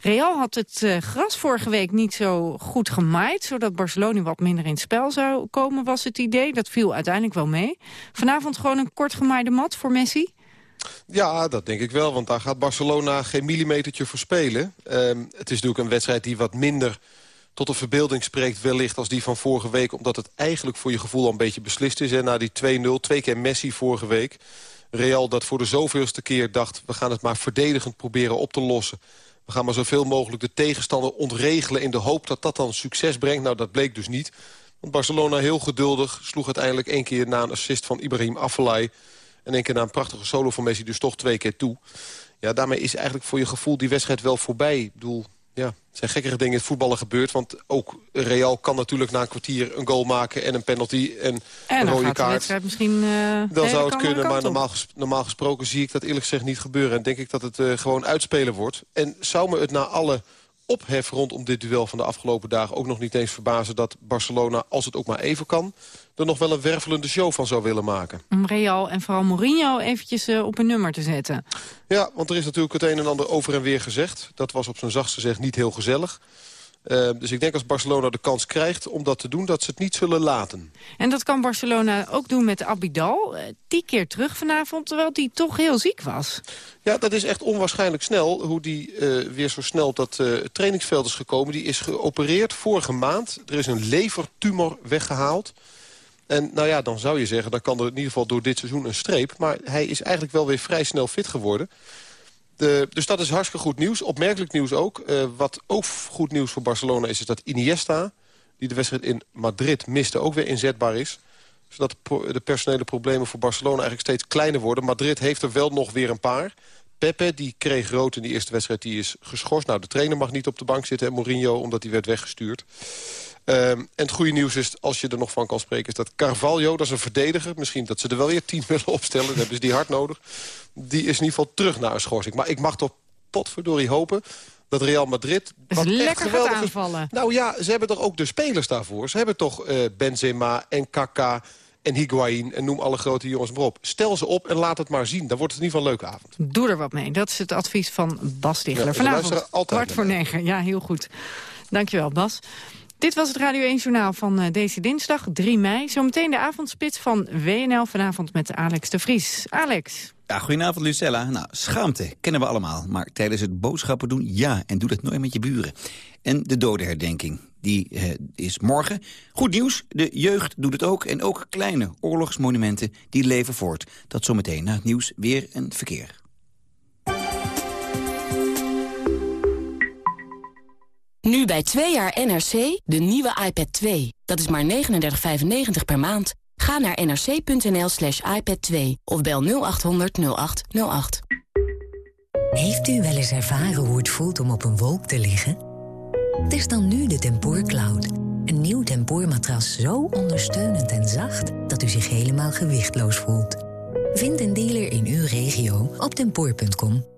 Real had het uh, gras vorige week niet zo goed gemaaid... zodat Barcelona wat minder in het spel zou komen, was het idee. Dat viel uiteindelijk wel mee. Vanavond gewoon een kort gemaaide mat voor Messi? Ja, dat denk ik wel, want daar gaat Barcelona geen millimetertje voor spelen. Um, het is natuurlijk een wedstrijd die wat minder tot de verbeelding spreekt wellicht als die van vorige week... omdat het eigenlijk voor je gevoel al een beetje beslist is. Hè? Na die 2-0, twee keer Messi vorige week. Real dat voor de zoveelste keer dacht... we gaan het maar verdedigend proberen op te lossen. We gaan maar zoveel mogelijk de tegenstander ontregelen... in de hoop dat dat dan succes brengt. Nou, dat bleek dus niet. Want Barcelona heel geduldig sloeg uiteindelijk één keer... na een assist van Ibrahim Afellay en één keer na een prachtige solo van Messi dus toch twee keer toe. Ja, daarmee is eigenlijk voor je gevoel die wedstrijd wel voorbij. Ik bedoel, ja, er zijn gekkere dingen in het voetballen gebeurd. Want ook Real kan natuurlijk na een kwartier een goal maken... en een penalty en, en een rode kaart. misschien... Uh, dan zou het kunnen, maar normaal, ges normaal, gesproken zie ik dat eerlijk gezegd niet gebeuren. En denk ik dat het uh, gewoon uitspelen wordt. En zou me het na alle ophef rondom dit duel van de afgelopen dagen... ook nog niet eens verbazen dat Barcelona, als het ook maar even kan... er nog wel een wervelende show van zou willen maken. Om Real en vooral Mourinho eventjes uh, op een nummer te zetten. Ja, want er is natuurlijk het een en ander over en weer gezegd. Dat was op zijn zachtst gezegd niet heel gezellig. Uh, dus ik denk als Barcelona de kans krijgt om dat te doen... dat ze het niet zullen laten. En dat kan Barcelona ook doen met Abidal. Uh, die keer terug vanavond, terwijl die toch heel ziek was. Ja, dat is echt onwaarschijnlijk snel. Hoe die uh, weer zo snel op dat trainingsveld is gekomen. Die is geopereerd vorige maand. Er is een levertumor weggehaald. En nou ja, dan zou je zeggen, dan kan er in ieder geval door dit seizoen een streep. Maar hij is eigenlijk wel weer vrij snel fit geworden. De, dus dat is hartstikke goed nieuws. Opmerkelijk nieuws ook. Uh, wat ook goed nieuws voor Barcelona is, is dat Iniesta... die de wedstrijd in Madrid miste, ook weer inzetbaar is. Zodat de personele problemen voor Barcelona eigenlijk steeds kleiner worden. Madrid heeft er wel nog weer een paar. Pepe, die kreeg rood in die eerste wedstrijd, die is geschorst. Nou, de trainer mag niet op de bank zitten en Mourinho, omdat hij werd weggestuurd. Um, en het goede nieuws is, als je er nog van kan spreken... is dat Carvalho, dat is een verdediger... misschien dat ze er wel weer tien willen opstellen... dan hebben ze die hard nodig. Die is in ieder geval terug naar een schorsing. Maar ik mag toch potverdorie hopen dat Real Madrid... Wat lekker gaat aanvallen. Is, nou ja, ze hebben toch ook de spelers daarvoor. Ze hebben toch uh, Benzema en Kaka en Higuain en noem alle grote jongens maar op. Stel ze op en laat het maar zien. Dan wordt het in ieder geval een leuke avond. Doe er wat mee. Dat is het advies van Bas Stigler. Ja, Vanavond kwart voor negen. Ja, heel goed. Dankjewel, Bas. Dit was het Radio 1 Journaal van uh, deze dinsdag, 3 mei. Zometeen de avondspits van WNL vanavond met Alex de Vries. Alex. Ja, goedenavond Lucella. Nou, schaamte kennen we allemaal. Maar tijdens het boodschappen doen, ja. En doe dat nooit met je buren. En de dodenherdenking, die eh, is morgen. Goed nieuws, de jeugd doet het ook. En ook kleine oorlogsmonumenten, die leven voort. Dat zometeen na het nieuws weer en verkeer. Nu bij 2 jaar NRC, de nieuwe iPad 2. Dat is maar 39,95 per maand. Ga naar nrc.nl slash iPad 2 of bel 0800 0808. Heeft u wel eens ervaren hoe het voelt om op een wolk te liggen? Test dan nu de Tempoor Cloud. Een nieuw tempoormatras zo ondersteunend en zacht... dat u zich helemaal gewichtloos voelt. Vind een dealer in uw regio op tempoor.com.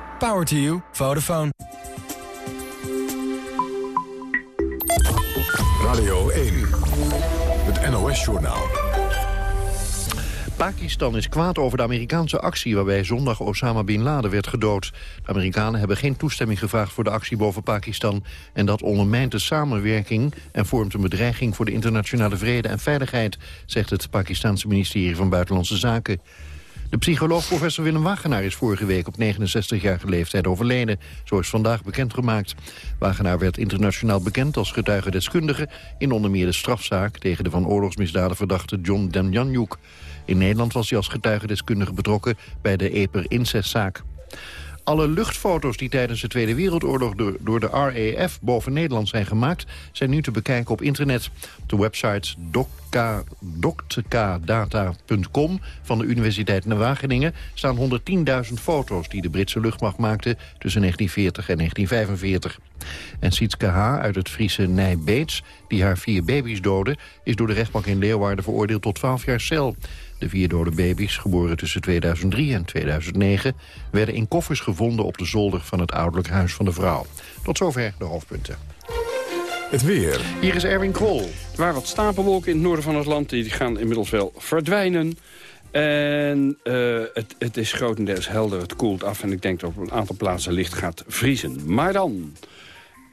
Power to you. Vodafone. Radio 1. Het NOS-journaal. Pakistan is kwaad over de Amerikaanse actie... waarbij zondag Osama Bin Laden werd gedood. De Amerikanen hebben geen toestemming gevraagd voor de actie boven Pakistan... en dat ondermijnt de samenwerking en vormt een bedreiging... voor de internationale vrede en veiligheid... zegt het Pakistanse ministerie van Buitenlandse Zaken. De psycholoog professor Willem Wagenaar is vorige week op 69-jarige leeftijd overleden. Zo is vandaag bekendgemaakt. Wagenaar werd internationaal bekend als getuigendeskundige... in onder meer de strafzaak tegen de van oorlogsmisdaden verdachte John Demjanjuk. In Nederland was hij als getuigendeskundige betrokken bij de Eper-incestzaak. Alle luchtfoto's die tijdens de Tweede Wereldoorlog door, de RAF boven Nederland zijn gemaakt... zijn nu te bekijken op internet. Op de websites doctkdata.com van de Universiteit Wageningen... staan 110.000 foto's die de Britse luchtmacht maakte tussen 1940 en 1945. En Sietske H. uit het Friese Nijbeets, die haar vier baby's doodde... is door de rechtbank in Leeuwarden veroordeeld tot 12 jaar cel. De vier dode baby's, geboren tussen 2003 en 2009... werden in koffers gevonden op de zolder van het ouderlijk huis van de vrouw. Tot zover de hoofdpunten. Het weer. Hier is Erwin Krol. Er waren wat stapelwolken in het noorden van het land. Die gaan inmiddels wel verdwijnen. En uh, het, het is grotendeels helder, het koelt af... en ik denk dat op een aantal plaatsen licht gaat vriezen. Maar dan,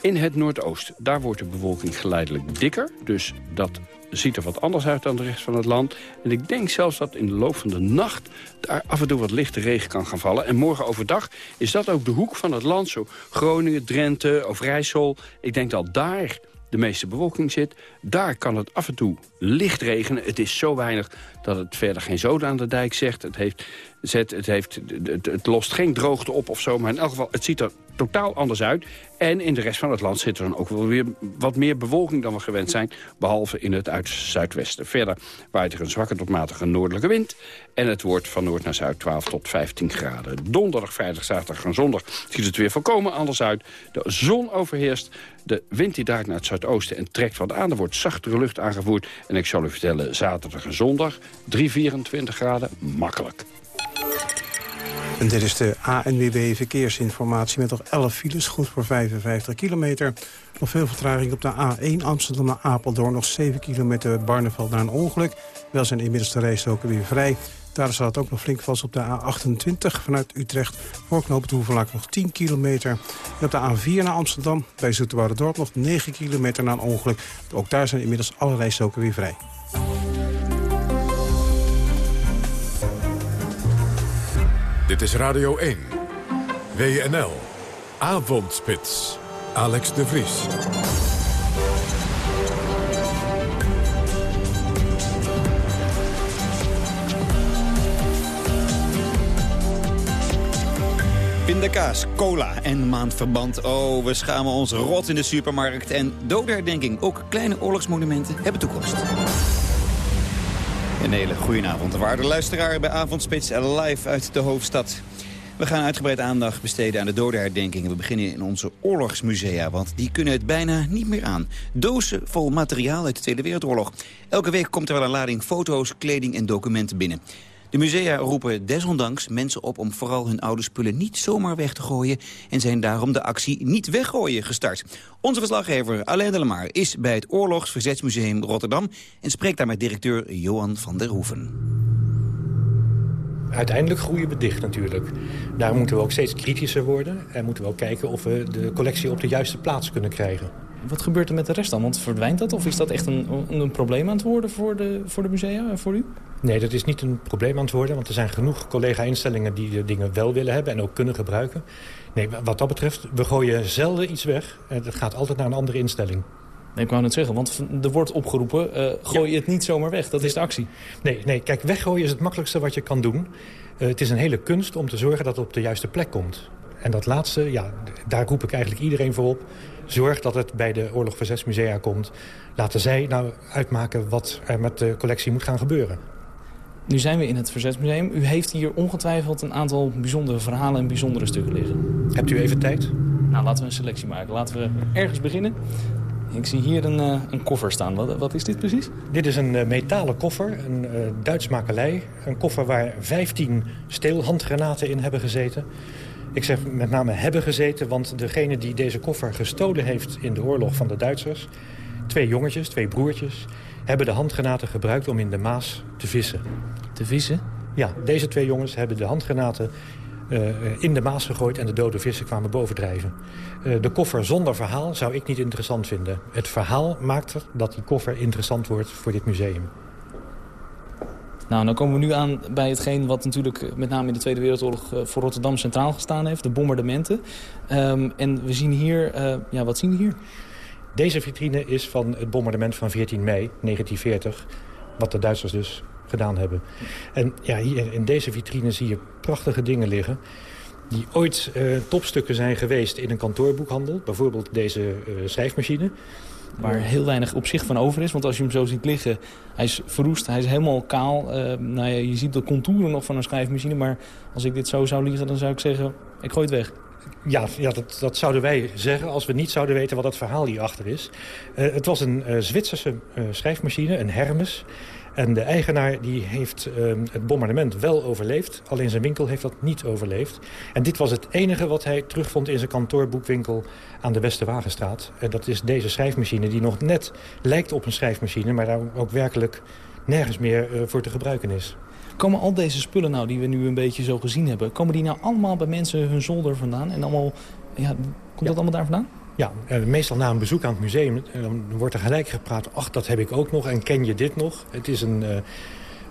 in het noordoosten, daar wordt de bewolking geleidelijk dikker. Dus dat ziet er wat anders uit dan de rest van het land. En ik denk zelfs dat in de loop van de nacht daar af en toe wat lichte regen kan gaan vallen. En morgen overdag is dat ook de hoek van het land. Zo Groningen, Drenthe, Overijssel. Ik denk dat daar de meeste bewolking zit. Daar kan het af en toe licht regenen. Het is zo weinig dat het verder geen zoden aan de dijk zegt. Het, heeft, het, heeft, het, lost geen droogte op of zo. Maar in elk geval, het ziet er totaal anders uit. En in de rest van het land zit er dan ook wel weer wat meer bewolking dan we gewend zijn. Behalve in het uit-zuidwesten. Verder waait er een zwakke tot matige noordelijke wind. En het wordt van noord naar zuid 12 tot 15 graden. Donderdag, vrijdag, zaterdag en zondag ziet het weer volkomen anders uit. De zon overheerst. De wind die draait naar het zuidoosten en trekt wat aan. Er wordt zachtere lucht aangevoerd. En ik zal u vertellen, zaterdag en zondag 3, 24 graden, makkelijk. En dit is de ANWB Verkeersinformatie met nog 11 files, goed voor 55 kilometer. Nog veel vertraging op de A1 Amsterdam naar Apeldoorn. Nog 7 kilometer Barneveld naar een ongeluk. Wel zijn inmiddels de rijstroken weer vrij. Daar staat ook nog flink vast op de A28 vanuit Utrecht. Voor knooppunt Hoevelaak nog 10 kilometer. En op de A4 naar Amsterdam bij Dorp nog 9 kilometer na een ongeluk. Ook daar zijn inmiddels alle rijstroken weer vrij. Dit is Radio 1. WNL. Avondspits. Alex de Vries. Pindakaas, cola en maandverband. Oh, we schamen ons rot in de supermarkt. En dodenherdenking, ook kleine oorlogsmonumenten, hebben toekomst. Een hele goedenavond, waarde luisteraar bij Avondspits live uit de hoofdstad. We gaan uitgebreid aandacht besteden aan de dodenherdenkingen. We beginnen in onze oorlogsmusea, want die kunnen het bijna niet meer aan. Dozen vol materiaal uit de Tweede Wereldoorlog. Elke week komt er wel een lading foto's, kleding en documenten binnen. De musea roepen desondanks mensen op om vooral hun oude spullen niet zomaar weg te gooien... en zijn daarom de actie Niet Weggooien gestart. Onze verslaggever Alain Delamar is bij het Oorlogsverzetsmuseum Rotterdam... en spreekt daar met directeur Johan van der Hoeven. Uiteindelijk groeien we dicht natuurlijk. Daar moeten we ook steeds kritischer worden... en moeten we ook kijken of we de collectie op de juiste plaats kunnen krijgen. Wat gebeurt er met de rest dan? Want verdwijnt dat? Of is dat echt een, een probleem aan het worden voor de, voor de musea en voor u? Nee, dat is niet een probleem aan het worden. Want er zijn genoeg collega-instellingen die de dingen wel willen hebben en ook kunnen gebruiken. Nee, wat dat betreft, we gooien zelden iets weg. Het gaat altijd naar een andere instelling. Nee, ik wou net zeggen, want er wordt opgeroepen, uh, gooi het niet zomaar weg. Dat is de actie. Nee, nee, kijk, weggooien is het makkelijkste wat je kan doen. Uh, het is een hele kunst om te zorgen dat het op de juiste plek komt. En dat laatste, ja, daar roep ik eigenlijk iedereen voor op. Zorg dat het bij de Oorlog voor Musea komt. Laten zij nou uitmaken wat er met de collectie moet gaan gebeuren. Nu zijn we in het Verzetsmuseum. U heeft hier ongetwijfeld een aantal bijzondere verhalen en bijzondere stukken liggen. Hebt u even tijd? Nou, laten we een selectie maken. Laten we ergens beginnen. Ik zie hier een, uh, een koffer staan. Wat, wat, is dit precies? Dit is een uh, metalen koffer, een uh, Duits makelij. Een koffer waar 15 steelhandgranaten in hebben gezeten. Ik zeg met name hebben gezeten, want degene die deze koffer gestolen heeft in de oorlog van de Duitsers... twee jongetjes, twee broertjes, hebben de handgranaten gebruikt om in de Maas te vissen. Te vissen? Ja, deze twee jongens hebben de handgranaten uh, in de Maas gegooid... en de dode vissen kwamen bovendrijven. Uh, de koffer zonder verhaal zou ik niet interessant vinden. Het verhaal maakt er dat die koffer interessant wordt voor dit museum. Nou, dan komen we nu aan bij hetgeen wat natuurlijk met name in de Tweede Wereldoorlog voor Rotterdam centraal gestaan heeft. De bombardementen. Um, en we zien hier, uh, ja, wat zien we hier? Deze vitrine is van het bombardement van 14 mei 1940. Wat de Duitsers dus gedaan hebben. En ja, hier in deze vitrine zie je prachtige dingen liggen die ooit uh, topstukken zijn geweest in een kantoorboekhandel. Bijvoorbeeld deze uh, schrijfmachine. Waar heel weinig op zich van over is. Want als je hem zo ziet liggen, hij is verroest, hij is helemaal kaal. Uh, nou ja, je ziet de contouren nog van een schrijfmachine. Maar als ik dit zo zou liggen, dan zou ik zeggen, ik gooi het weg. Ja, ja dat, dat zouden wij zeggen als we niet zouden weten wat het verhaal hierachter is. Uh, het was een uh, Zwitserse uh, schrijfmachine, een Hermes. En de eigenaar die heeft het bombardement wel overleefd. Alleen zijn winkel heeft dat niet overleefd. En dit was het enige wat hij terugvond in zijn kantoorboekwinkel aan de Westerwagenstraat. En dat is deze schrijfmachine die nog net lijkt op een schrijfmachine... maar daar ook werkelijk nergens meer voor te gebruiken is. Komen al deze spullen nou, die we nu een beetje zo gezien hebben... komen die nou allemaal bij mensen hun zolder vandaan? En allemaal, ja, komt ja. dat allemaal daar vandaan? Ja, meestal na een bezoek aan het museum dan wordt er gelijk gepraat... ach, dat heb ik ook nog en ken je dit nog? Het is een,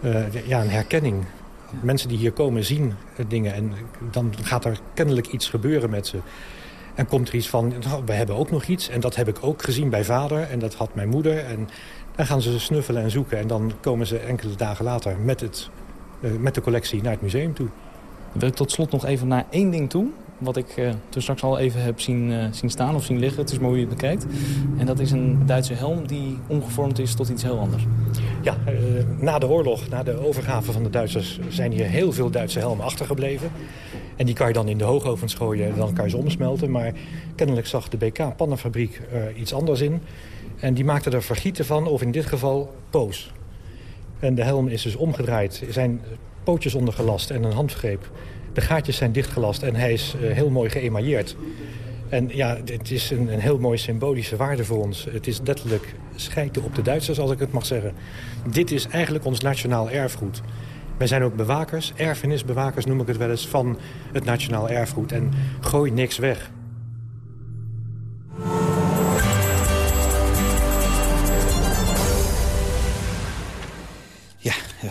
uh, uh, ja, een herkenning. Mensen die hier komen zien dingen en dan gaat er kennelijk iets gebeuren met ze. En komt er iets van, nou, we hebben ook nog iets en dat heb ik ook gezien bij vader... en dat had mijn moeder en dan gaan ze snuffelen en zoeken... en dan komen ze enkele dagen later met, het, met de collectie naar het museum toe. Dan wil ik tot slot nog even naar één ding toe wat ik uh, toen straks al even heb zien, uh, zien staan of zien liggen. Het is mooi hoe je het bekijkt. En dat is een Duitse helm die omgevormd is tot iets heel anders. Ja, uh, na de oorlog, na de overgave van de Duitsers... zijn hier heel veel Duitse helmen achtergebleven. En die kan je dan in de hoogovens gooien en dan kan je ze omsmelten. Maar kennelijk zag de BK-pannenfabriek iets anders in. En die maakte er vergieten van, of in dit geval poos. En de helm is dus omgedraaid. Er zijn pootjes ondergelast en een handgreep. De gaatjes zijn dichtgelast en hij is uh, heel mooi geëmailleerd. En ja, het is een, een, heel mooie symbolische waarde voor ons. Het is letterlijk schijten op de Duitsers, als ik het mag zeggen. Dit is eigenlijk ons nationaal erfgoed. Wij zijn ook bewakers, erfenisbewakers noem ik het wel eens, van het nationaal erfgoed. En gooi niks weg.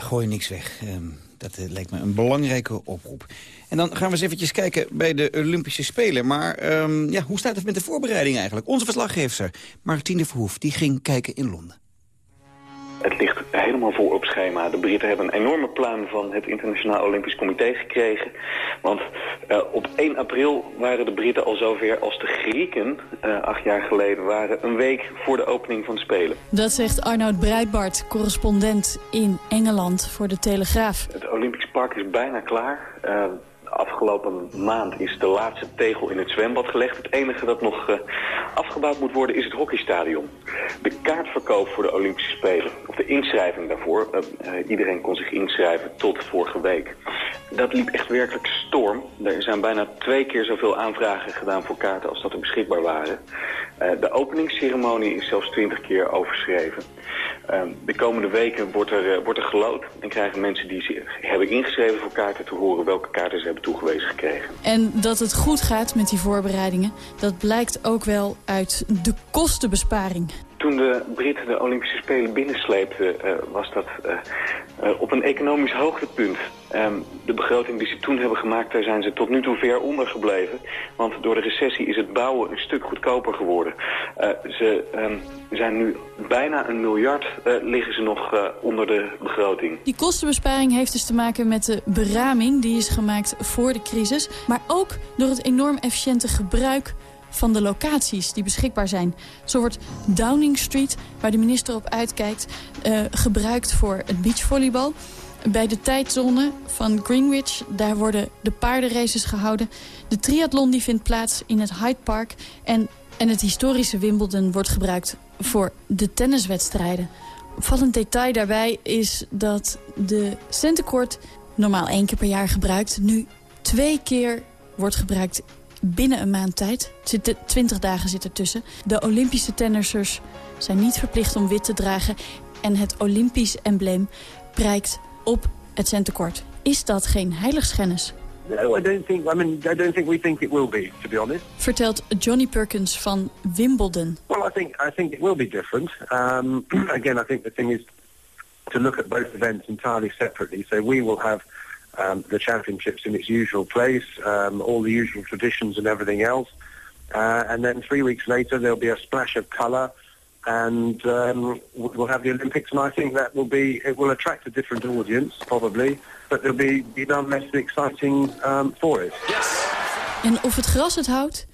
Gooi niks weg. Um... Dat uh, lijkt me een belangrijke oproep. En dan gaan we eens eventjes kijken bij de Olympische Spelen. Maar um, ja, hoe staat het met de voorbereiding eigenlijk? Onze verslaggever Martine Verhoef die ging kijken in Londen. Het ligt helemaal vol op schema. De Britten hebben een enorme plan van het Internationaal Olympisch Comité gekregen. Want uh, op 1 april waren de Britten al zover als de Grieken, uh, acht jaar geleden, waren een week voor de opening van de Spelen. Dat zegt Arnoud Breitbart, correspondent in Engeland voor de Telegraaf. Het Olympisch Park is bijna klaar. Uh, afgelopen maand is de laatste tegel in het zwembad gelegd. Het enige dat nog uh, afgebouwd moet worden is het hockeystadion. De kaartverkoop voor de Olympische Spelen, of de inschrijving daarvoor, uh, uh, iedereen kon zich inschrijven tot vorige week. Dat liep echt werkelijk storm. Er zijn bijna twee keer zoveel aanvragen gedaan voor kaarten als dat er beschikbaar waren. de openingsceremonie is zelfs twintig keer overschreven. Uh, de komende weken wordt er, wordt er geloot en krijgen mensen die zich hebben ingeschreven voor kaarten te horen welke kaarten ze hebben toegewezen gekregen. En dat het goed gaat met die voorbereidingen, dat blijkt ook wel uit de kostenbesparing. Toen de Britten de Olympische Spelen binnensleepten, uh, was dat uh, uh, op een economisch hoogtepunt. Um, de begroting die ze toen hebben gemaakt, daar zijn ze tot nu toe ver onder gebleven. Want door de recessie is het bouwen een stuk goedkoper geworden. ze um, zijn nu bijna een miljard liggen ze nog onder de begroting. Die kostenbesparing heeft dus te maken met de beraming die is gemaakt voor de crisis. Maar ook door het enorm efficiënte gebruik van de locaties die beschikbaar zijn. Zo wordt Downing Street, waar de minister op uitkijkt, uh, gebruikt voor het beachvolleybal. Bij de tijdzone van Greenwich, daar worden de paardenraces gehouden. De triathlon die vindt plaats in het Hyde Park. En, en het historische Wimbledon wordt gebruikt voor de tenniswedstrijden. Opvallend detail daarbij is dat de centenkoord normaal één keer per jaar gebruikt... nu twee keer wordt gebruikt binnen een maand tijd. Zitten 20 dagen zit ertussen. De Olympische tennissers zijn niet verplicht om wit te dragen. En het Olympisch embleem prijkt op het centenkort. Is dat geen heiligschennis? No, I don't think. I mean, I don't think we think it will be, to be honest. Vertelt Johnny Perkins van Wimbledon. Well, I think I think it will be different. Um, again, I think the thing is to look at both events entirely separately. So we will have um, the championships in its usual place, um, all the usual traditions and everything else. Uh, and then three weeks later, there'll be a splash of colour, and um, we'll have the Olympics. And I think that will be it will attract a different audience probably, but there'll be, be nonetheless exciting um, for it. Yes. En of het gras het houdt?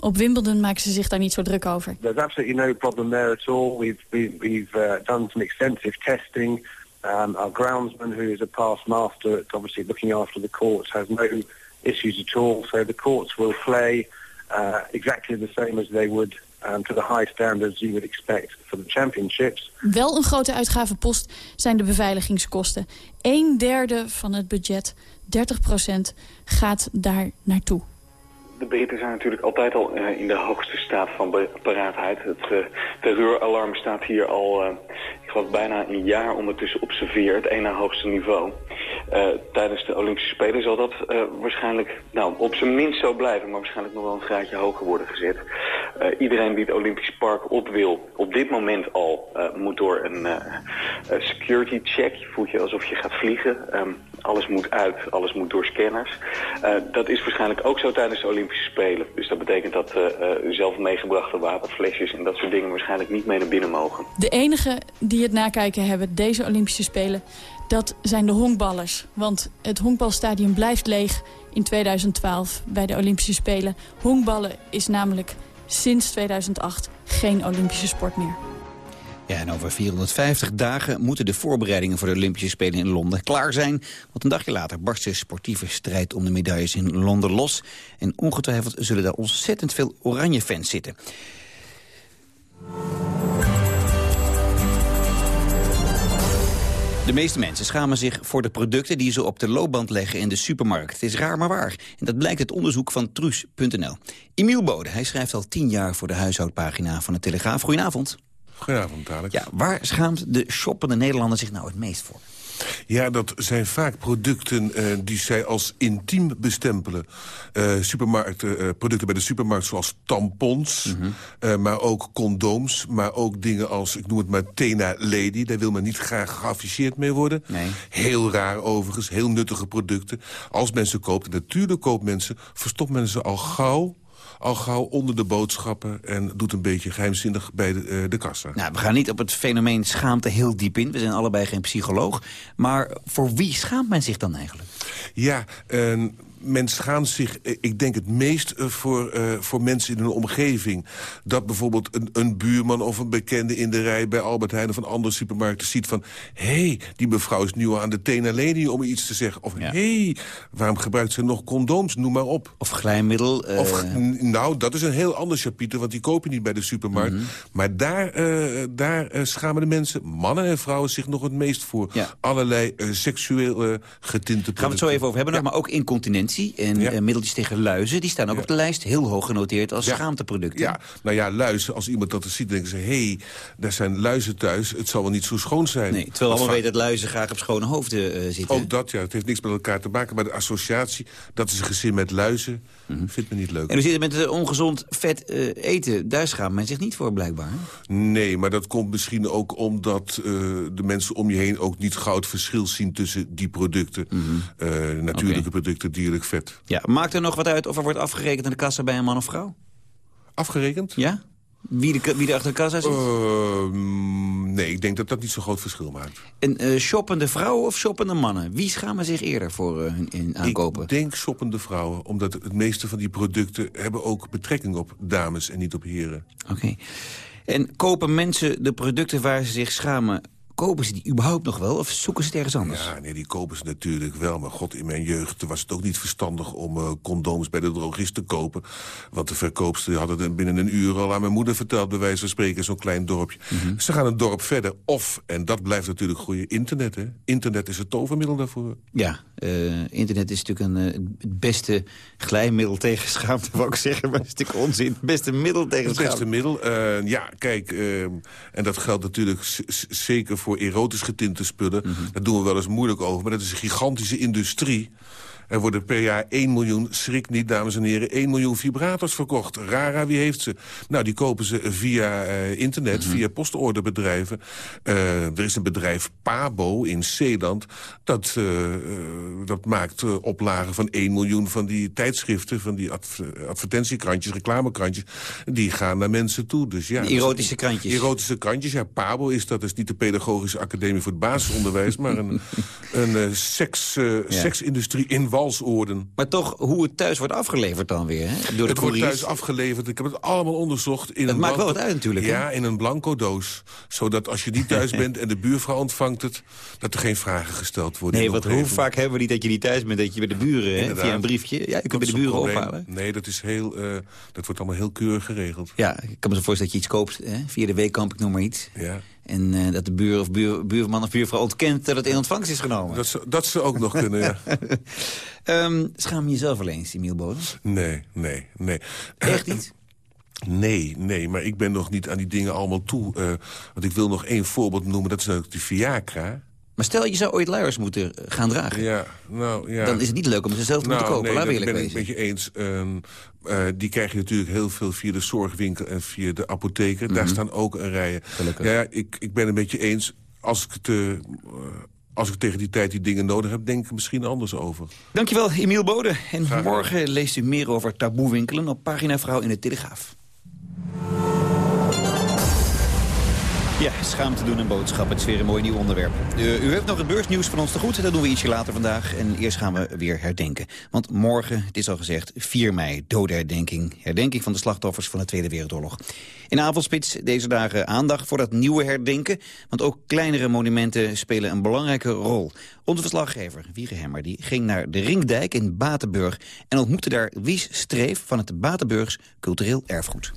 Op Wimbledon maken ze zich daar niet zo druk over. There's absolutely no problem there at all. We've, we've, we've uh, done some extensive testing. Um, our groundsman, who is a past master at obviously looking after the courts, has no issues at all. So the courts will play uh, exactly the same as they would um, to the high standards you would expect for the championships. Wel een grote uitgavenpost zijn de beveiligingskosten. Een derde van het budget, 30 procent, gaat daar naartoe. De Britten zijn natuurlijk altijd al uh, in de hoogste staat van paraatheid. Het uh, terreuralarm staat hier al, uh, ik geloof bijna een jaar ondertussen zeer, het ene hoogste niveau. tijdens de Olympische Spelen zal dat waarschijnlijk nou, op zijn minst zo blijven, maar waarschijnlijk nog wel een graadje hoger worden gezet. iedereen die het Olympisch Park op wil, op dit moment al, moet door een security check. Je voelt je alsof je gaat vliegen. Um, alles moet uit, alles moet door scanners. Uh, dat is waarschijnlijk ook zo tijdens de Olympische Spelen. Dus dat betekent dat uh, zelf meegebrachte waterflesjes en dat soort dingen waarschijnlijk niet mee naar binnen mogen. De enige die het nakijken hebben, deze Olympische Spelen, dat zijn de honkballers. Want het honkbalstadion blijft leeg in 2012 bij de Olympische Spelen. Honkballen is namelijk sinds 2008 geen Olympische sport meer. Ja, en over 450 dagen moeten de voorbereidingen voor de Olympische Spelen in Londen klaar zijn. Want een dagje later barst de sportieve strijd om de medailles in Londen los. En ongetwijfeld zullen daar ontzettend veel oranje fans zitten. De meeste mensen schamen zich voor de producten die ze op de loopband leggen in de supermarkt. Het is raar maar waar. En dat blijkt uit onderzoek van Truus.nl. Emiel Bode, hij schrijft al tien jaar voor de huishoudpagina van de Telegraaf. Goedenavond. Goedenavond, Alex. Ja, waar schaamt de shoppende Nederlander zich nou het meest voor? Ja, dat zijn vaak producten uh, die zij als intiem bestempelen. Uh, uh, producten bij de supermarkt zoals tampons, mm -hmm. maar ook condooms. Maar ook dingen als, ik noem het maar Tena Lady. Daar wil men niet graag geafficheerd mee worden. Nee. Heel raar overigens, heel nuttige producten. Als mensen kopen, natuurlijk koopt mensen, verstopt men ze al gauw al gauw onder de boodschappen... en doet een beetje geheimzinnig bij de, uh, de kassa. Nou, we gaan niet op het fenomeen schaamte heel diep in. We zijn allebei geen psycholoog. Maar voor wie schaamt men zich dan eigenlijk? Ja, men schaamt zich, eh, ik denk het meest eh, voor, uh, voor mensen in hun omgeving. Dat bijvoorbeeld een, een, buurman of een bekende in de rij bij Albert Heijn of een andere supermarkt ziet van... hé, hey, die mevrouw is nu aan de tena lady om iets te zeggen. Of hé, hey, waarom gebruikt ze nog condooms? Noem maar op. Of glijmiddel. Uh... Of, nou, dat is een heel ander chapiter, want die kopen niet bij de supermarkt. Mm -hmm. Maar daar, uh, daar schamen de mensen, mannen en vrouwen, zich nog het meest voor. Ja. Allerlei seksueel getinte producten. Gaan we het zo even over hebben, nog, maar ook incontinentie en eh, middeltjes tegen luizen... die staan ook op de lijst heel hoog genoteerd als schaamteproducten. Ja, nou ja, luizen, als iemand dat ziet, denken ze... hé, hey, daar zijn luizen thuis, het zal wel niet zo schoon zijn. Nee, terwijl allemaal weten dat luizen graag op schone hoofden uh, zitten. Ook dat, ja, het heeft niks met elkaar te maken. Maar de associatie, dat is een gezin met luizen, mm vindt me niet leuk. En hoe zit het met het ongezond vet uh, eten? Daar schaamt men zich niet voor, blijkbaar. Nee, maar dat komt misschien ook omdat de mensen om je heen... ook niet gauw het verschil zien tussen die producten. Mhm. natuurlijke producten, vet. Ja, maakt er nog wat uit of er wordt afgerekend in de kassa bij een man of vrouw? Afgerekend? Ja? Wie, de, wie er achter de kassa zit? Uh, nee, ik denk dat dat niet zo'n groot verschil maakt. En uh, shoppende vrouwen of shoppende mannen? Wie schamen zich eerder voor uh, hun aankopen? Ik denk shoppende vrouwen, omdat het meeste van die producten... hebben ook betrekking op dames en niet op heren. Oké. En kopen mensen de producten waar ze zich schamen kopen ze die überhaupt nog wel of zoeken ze het ergens anders? Ja, nee, die kopen ze natuurlijk wel. Maar god, in mijn jeugd was het ook niet verstandig om uh, condooms bij de drogist te kopen. Want de verkoopster hadden het binnen een uur al aan mijn moeder verteld... bij wijze van spreken, zo'n klein dorpje. Mhm. Ze gaan een dorp verder. Of, en dat blijft natuurlijk groeien, internet. Hè? Internet is het tovermiddel daarvoor. Ja, uh, internet is natuurlijk een, uh, het beste glijmiddel tegen schaamte, wou ik zeggen. Maar het is natuurlijk onzin. Het beste middel tegen schaamte. Het beste middel. ja, kijk, en dat geldt natuurlijk zeker voor voor erotisch getinte spullen. Mm Daar doen we wel eens moeilijk over. Maar dat is een gigantische industrie. Er worden per jaar 1 miljoen, schrik niet dames en heren, 1 miljoen vibrators verkocht. Rara, wie heeft ze? Nou, die kopen ze via uh, internet, mhm. via postorderbedrijven. Uh, er is een bedrijf Pabo in Zeeland. Dat, uh, dat maakt oplagen van 1 miljoen van die tijdschriften, van die adv advertentiekrantjes, reclamekrantjes. Die gaan naar mensen toe. Dus ja, erotische krantjes. Erotische krantjes, ja. Pabo is dat is niet de pedagogische academie voor het basisonderwijs, maar een, een seks, ja. seksindustrie in maar toch, hoe het thuis wordt afgeleverd dan weer, hè? Door de het wordt thuis afgeleverd. Ik heb het allemaal onderzocht. In een maakt wel wat uit natuurlijk, Ja, in een blanco doos. Zodat als je niet thuis bent en de buurvrouw ontvangt het... dat er geen vragen gesteld worden. Nee, want hoe vaak hebben we niet dat je niet thuis bent... dat je bij de buren, hè, via een briefje... Ja, je kunt bij de buren ophalen. Nee, dat, is heel, uh, dat wordt allemaal heel keurig geregeld. Ja, ik kan me zo voorstellen dat je iets koopt hè, via de weekkamp, ik noem maar iets. Ja. En uh, dat de buur of buur, buurman of buurvrouw ontkent dat het in ontvangst is genomen. Dat ze, dat ze ook nog kunnen, ja. um, schaam je jezelf alleen, Emiel Bodem? Nee, nee, nee. Echt niet? Nee, nee, maar ik ben nog niet aan die dingen allemaal toe. Uh, want ik wil nog één voorbeeld noemen, dat is natuurlijk de Viagra. Maar stel, je zou ooit luiers moeten eh, gaan dragen. Ja, nou, ja. Dan is het niet leuk om ze zelf te nou, moeten kopen. Nee, Laat dat ben ik met je eens. Uh, uh, die krijg je natuurlijk heel veel via de zorgwinkel en via de apotheker. Daar Mhm. staan ook een rijen. Gelukkig. Ja, ik, ik ben het met je eens. Als ik, te, uh, als ik tegen die tijd die dingen nodig heb, denk ik misschien anders over. Dankjewel, Emiel Bode. En morgen leest u meer over taboewinkelen op pagina Vrouw in de Telegraaf. Ja, schaamte doen en boodschap. Het is weer een mooi nieuw onderwerp. Uh, u heeft nog het beursnieuws van ons te goed. Dat doen we ietsje later vandaag. En eerst gaan we weer herdenken. Want morgen, het is al gezegd, 4 mei, dodenherdenking. Herdenking van de slachtoffers van de Tweede Wereldoorlog. In Avondspits deze dagen aandacht voor dat nieuwe herdenken. Want ook kleinere monumenten spelen een belangrijke rol. Onze verslaggever, Wiege Hemmer, die ging naar de Ringdijk in Batenburg... en ontmoette daar Wies Streef van het Batenburgs Cultureel Erfgoed.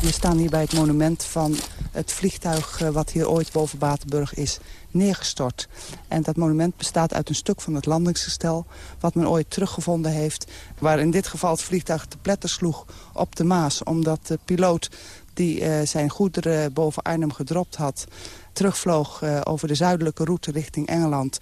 We staan hier bij het monument van het vliegtuig uh, wat hier ooit boven Batenburg is neergestort. En dat monument bestaat uit een stuk van het landingsgestel wat men ooit teruggevonden heeft. Waar in dit geval het vliegtuig te pletter sloeg op de Maas. Omdat de piloot die uh, zijn goederen boven Arnhem gedropt had... terugvloog uh, over de zuidelijke route richting Engeland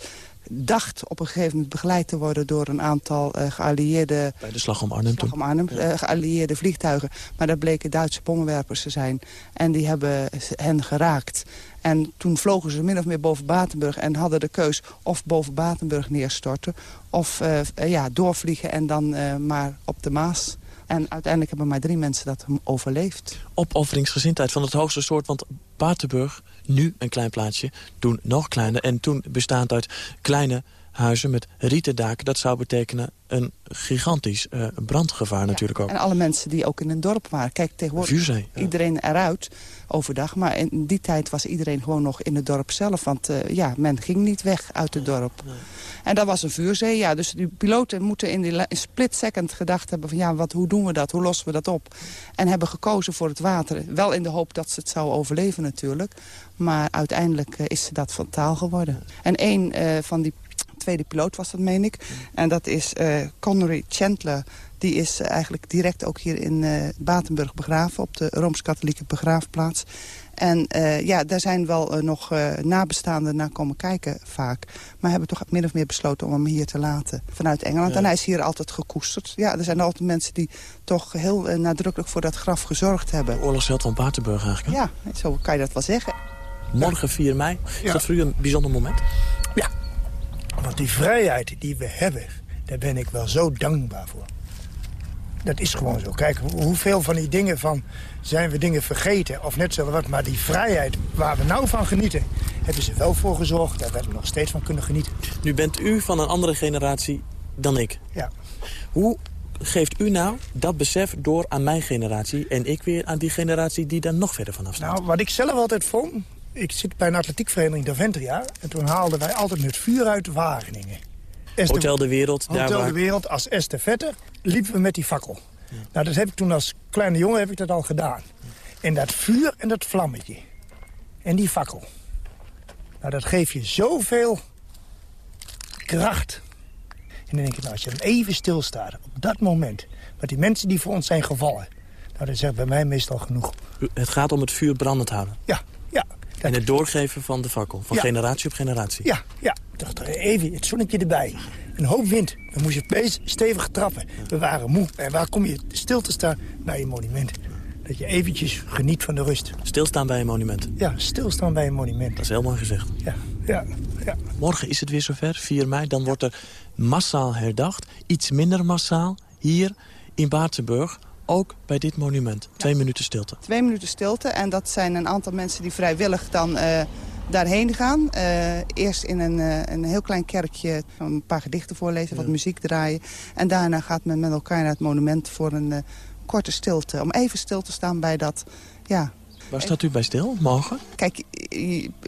dacht op een gegeven moment begeleid te worden door een aantal uh, geallieerde... Bij de slag om Arnhem slag om Arnhem, uh, geallieerde vliegtuigen. Maar dat bleken Duitse bommenwerpers te zijn. En die hebben hen geraakt. En toen vlogen ze min of meer boven Batenburg en hadden de keus of boven Batenburg neerstorten... of uh, ja, doorvliegen en dan maar op de Maas. En uiteindelijk hebben maar drie mensen dat overleefd. Opofferingsgezindheid van het hoogste soort, want Batenburg, nu een klein plaatsje, toen nog kleiner. En toen bestaand uit kleine huizen met rieten daken. Dat zou betekenen een gigantisch uh, brandgevaar ja, natuurlijk ook. En alle mensen die ook in een dorp waren. Kijk, tegenwoordig ja. iedereen eruit overdag. Maar in die tijd was iedereen gewoon nog in het dorp zelf. Want uh, ja, men ging niet weg uit het dorp. Nee. En dat was een vuurzee, ja. Dus die piloten moeten in die split second gedacht hebben van... ja, wat, hoe doen we dat? Hoe lossen we dat op? En hebben gekozen voor het water. Wel in de hoop dat ze het zou overleven natuurlijk. Maar uiteindelijk uh, is ze dat fataal geworden. En een uh, van die tweede piloot was dat, meen ik. En dat is Connery Chandler. Die is eigenlijk direct ook hier in Batenburg begraven... op de Rooms-Katholieke begraafplaats. En uh, ja, daar zijn wel uh, nog uh, nabestaanden naar komen kijken vaak. Maar hebben toch min of meer besloten om hem hier te laten. Vanuit Engeland. Ja. En hij is hier altijd gekoesterd. Ja, er zijn altijd mensen die toch heel nadrukkelijk voor dat graf gezorgd hebben. Oorlogsheld van Batenburg eigenlijk. Ja, zo kan je dat wel zeggen. Morgen 4 mei. Is dat voor u een bijzonder moment? Want die vrijheid die we hebben, daar ben ik wel zo dankbaar voor. Dat is gewoon zo. Kijk, hoeveel van die dingen van... zijn we dingen vergeten of net zo wat... maar die vrijheid waar we nou van genieten... hebben ze wel voor gezorgd dat we er nog steeds van kunnen genieten. Nu bent u van een andere generatie dan ik. Ja. Hoe geeft u nou dat besef door aan mijn generatie... en ik weer aan die generatie die daar nog verder vanaf staat? Nou, wat ik zelf altijd vond... ik zit bij een atletiekvereniging Daventria... en toen haalden wij altijd het vuur uit Wageningen. Hotel de Wereld. Hotel daar waar... de Wereld als estafette liepen we met die fakkel. Ja. Nou, dat heb ik toen als kleine jongen heb ik dat al gedaan. En dat vuur en dat vlammetje. En die fakkel. Nou, dat geeft je zoveel kracht. En dan denk ik, nou, als je dan even stilstaat op dat moment... met die mensen die voor ons zijn gevallen... nou, dat zegt bij mij meestal genoeg. Het gaat om het vuur brandend houden? Ja, En het doorgeven van de fakkel, van ja. generatie op generatie? Ja, ja. Dacht even het zonnetje erbij. Een hoop wind. Dan moest je stevig trappen. We waren moe. En waar kom je stil te staan? Bij een monument. Dat je eventjes geniet van de rust. Stilstaan bij een monument? Ja, stilstaan bij een monument. Dat is heel mooi gezegd. Ja, ja, ja. Morgen is het weer zover, 4 mei. Dan wordt er massaal herdacht. Iets minder massaal hier in Baartsenburg ook bij dit monument. Twee minuten stilte. Twee minuten stilte. En dat zijn een aantal mensen die vrijwillig dan uh, daarheen gaan. Uh, eerst in een, uh, een heel klein kerkje een paar gedichten voorlezen, ja. wat muziek draaien. En daarna gaat men met elkaar naar het monument voor een korte stilte. Om even stil te staan bij dat... Ja, Waar staat u bij stil, morgen? Kijk,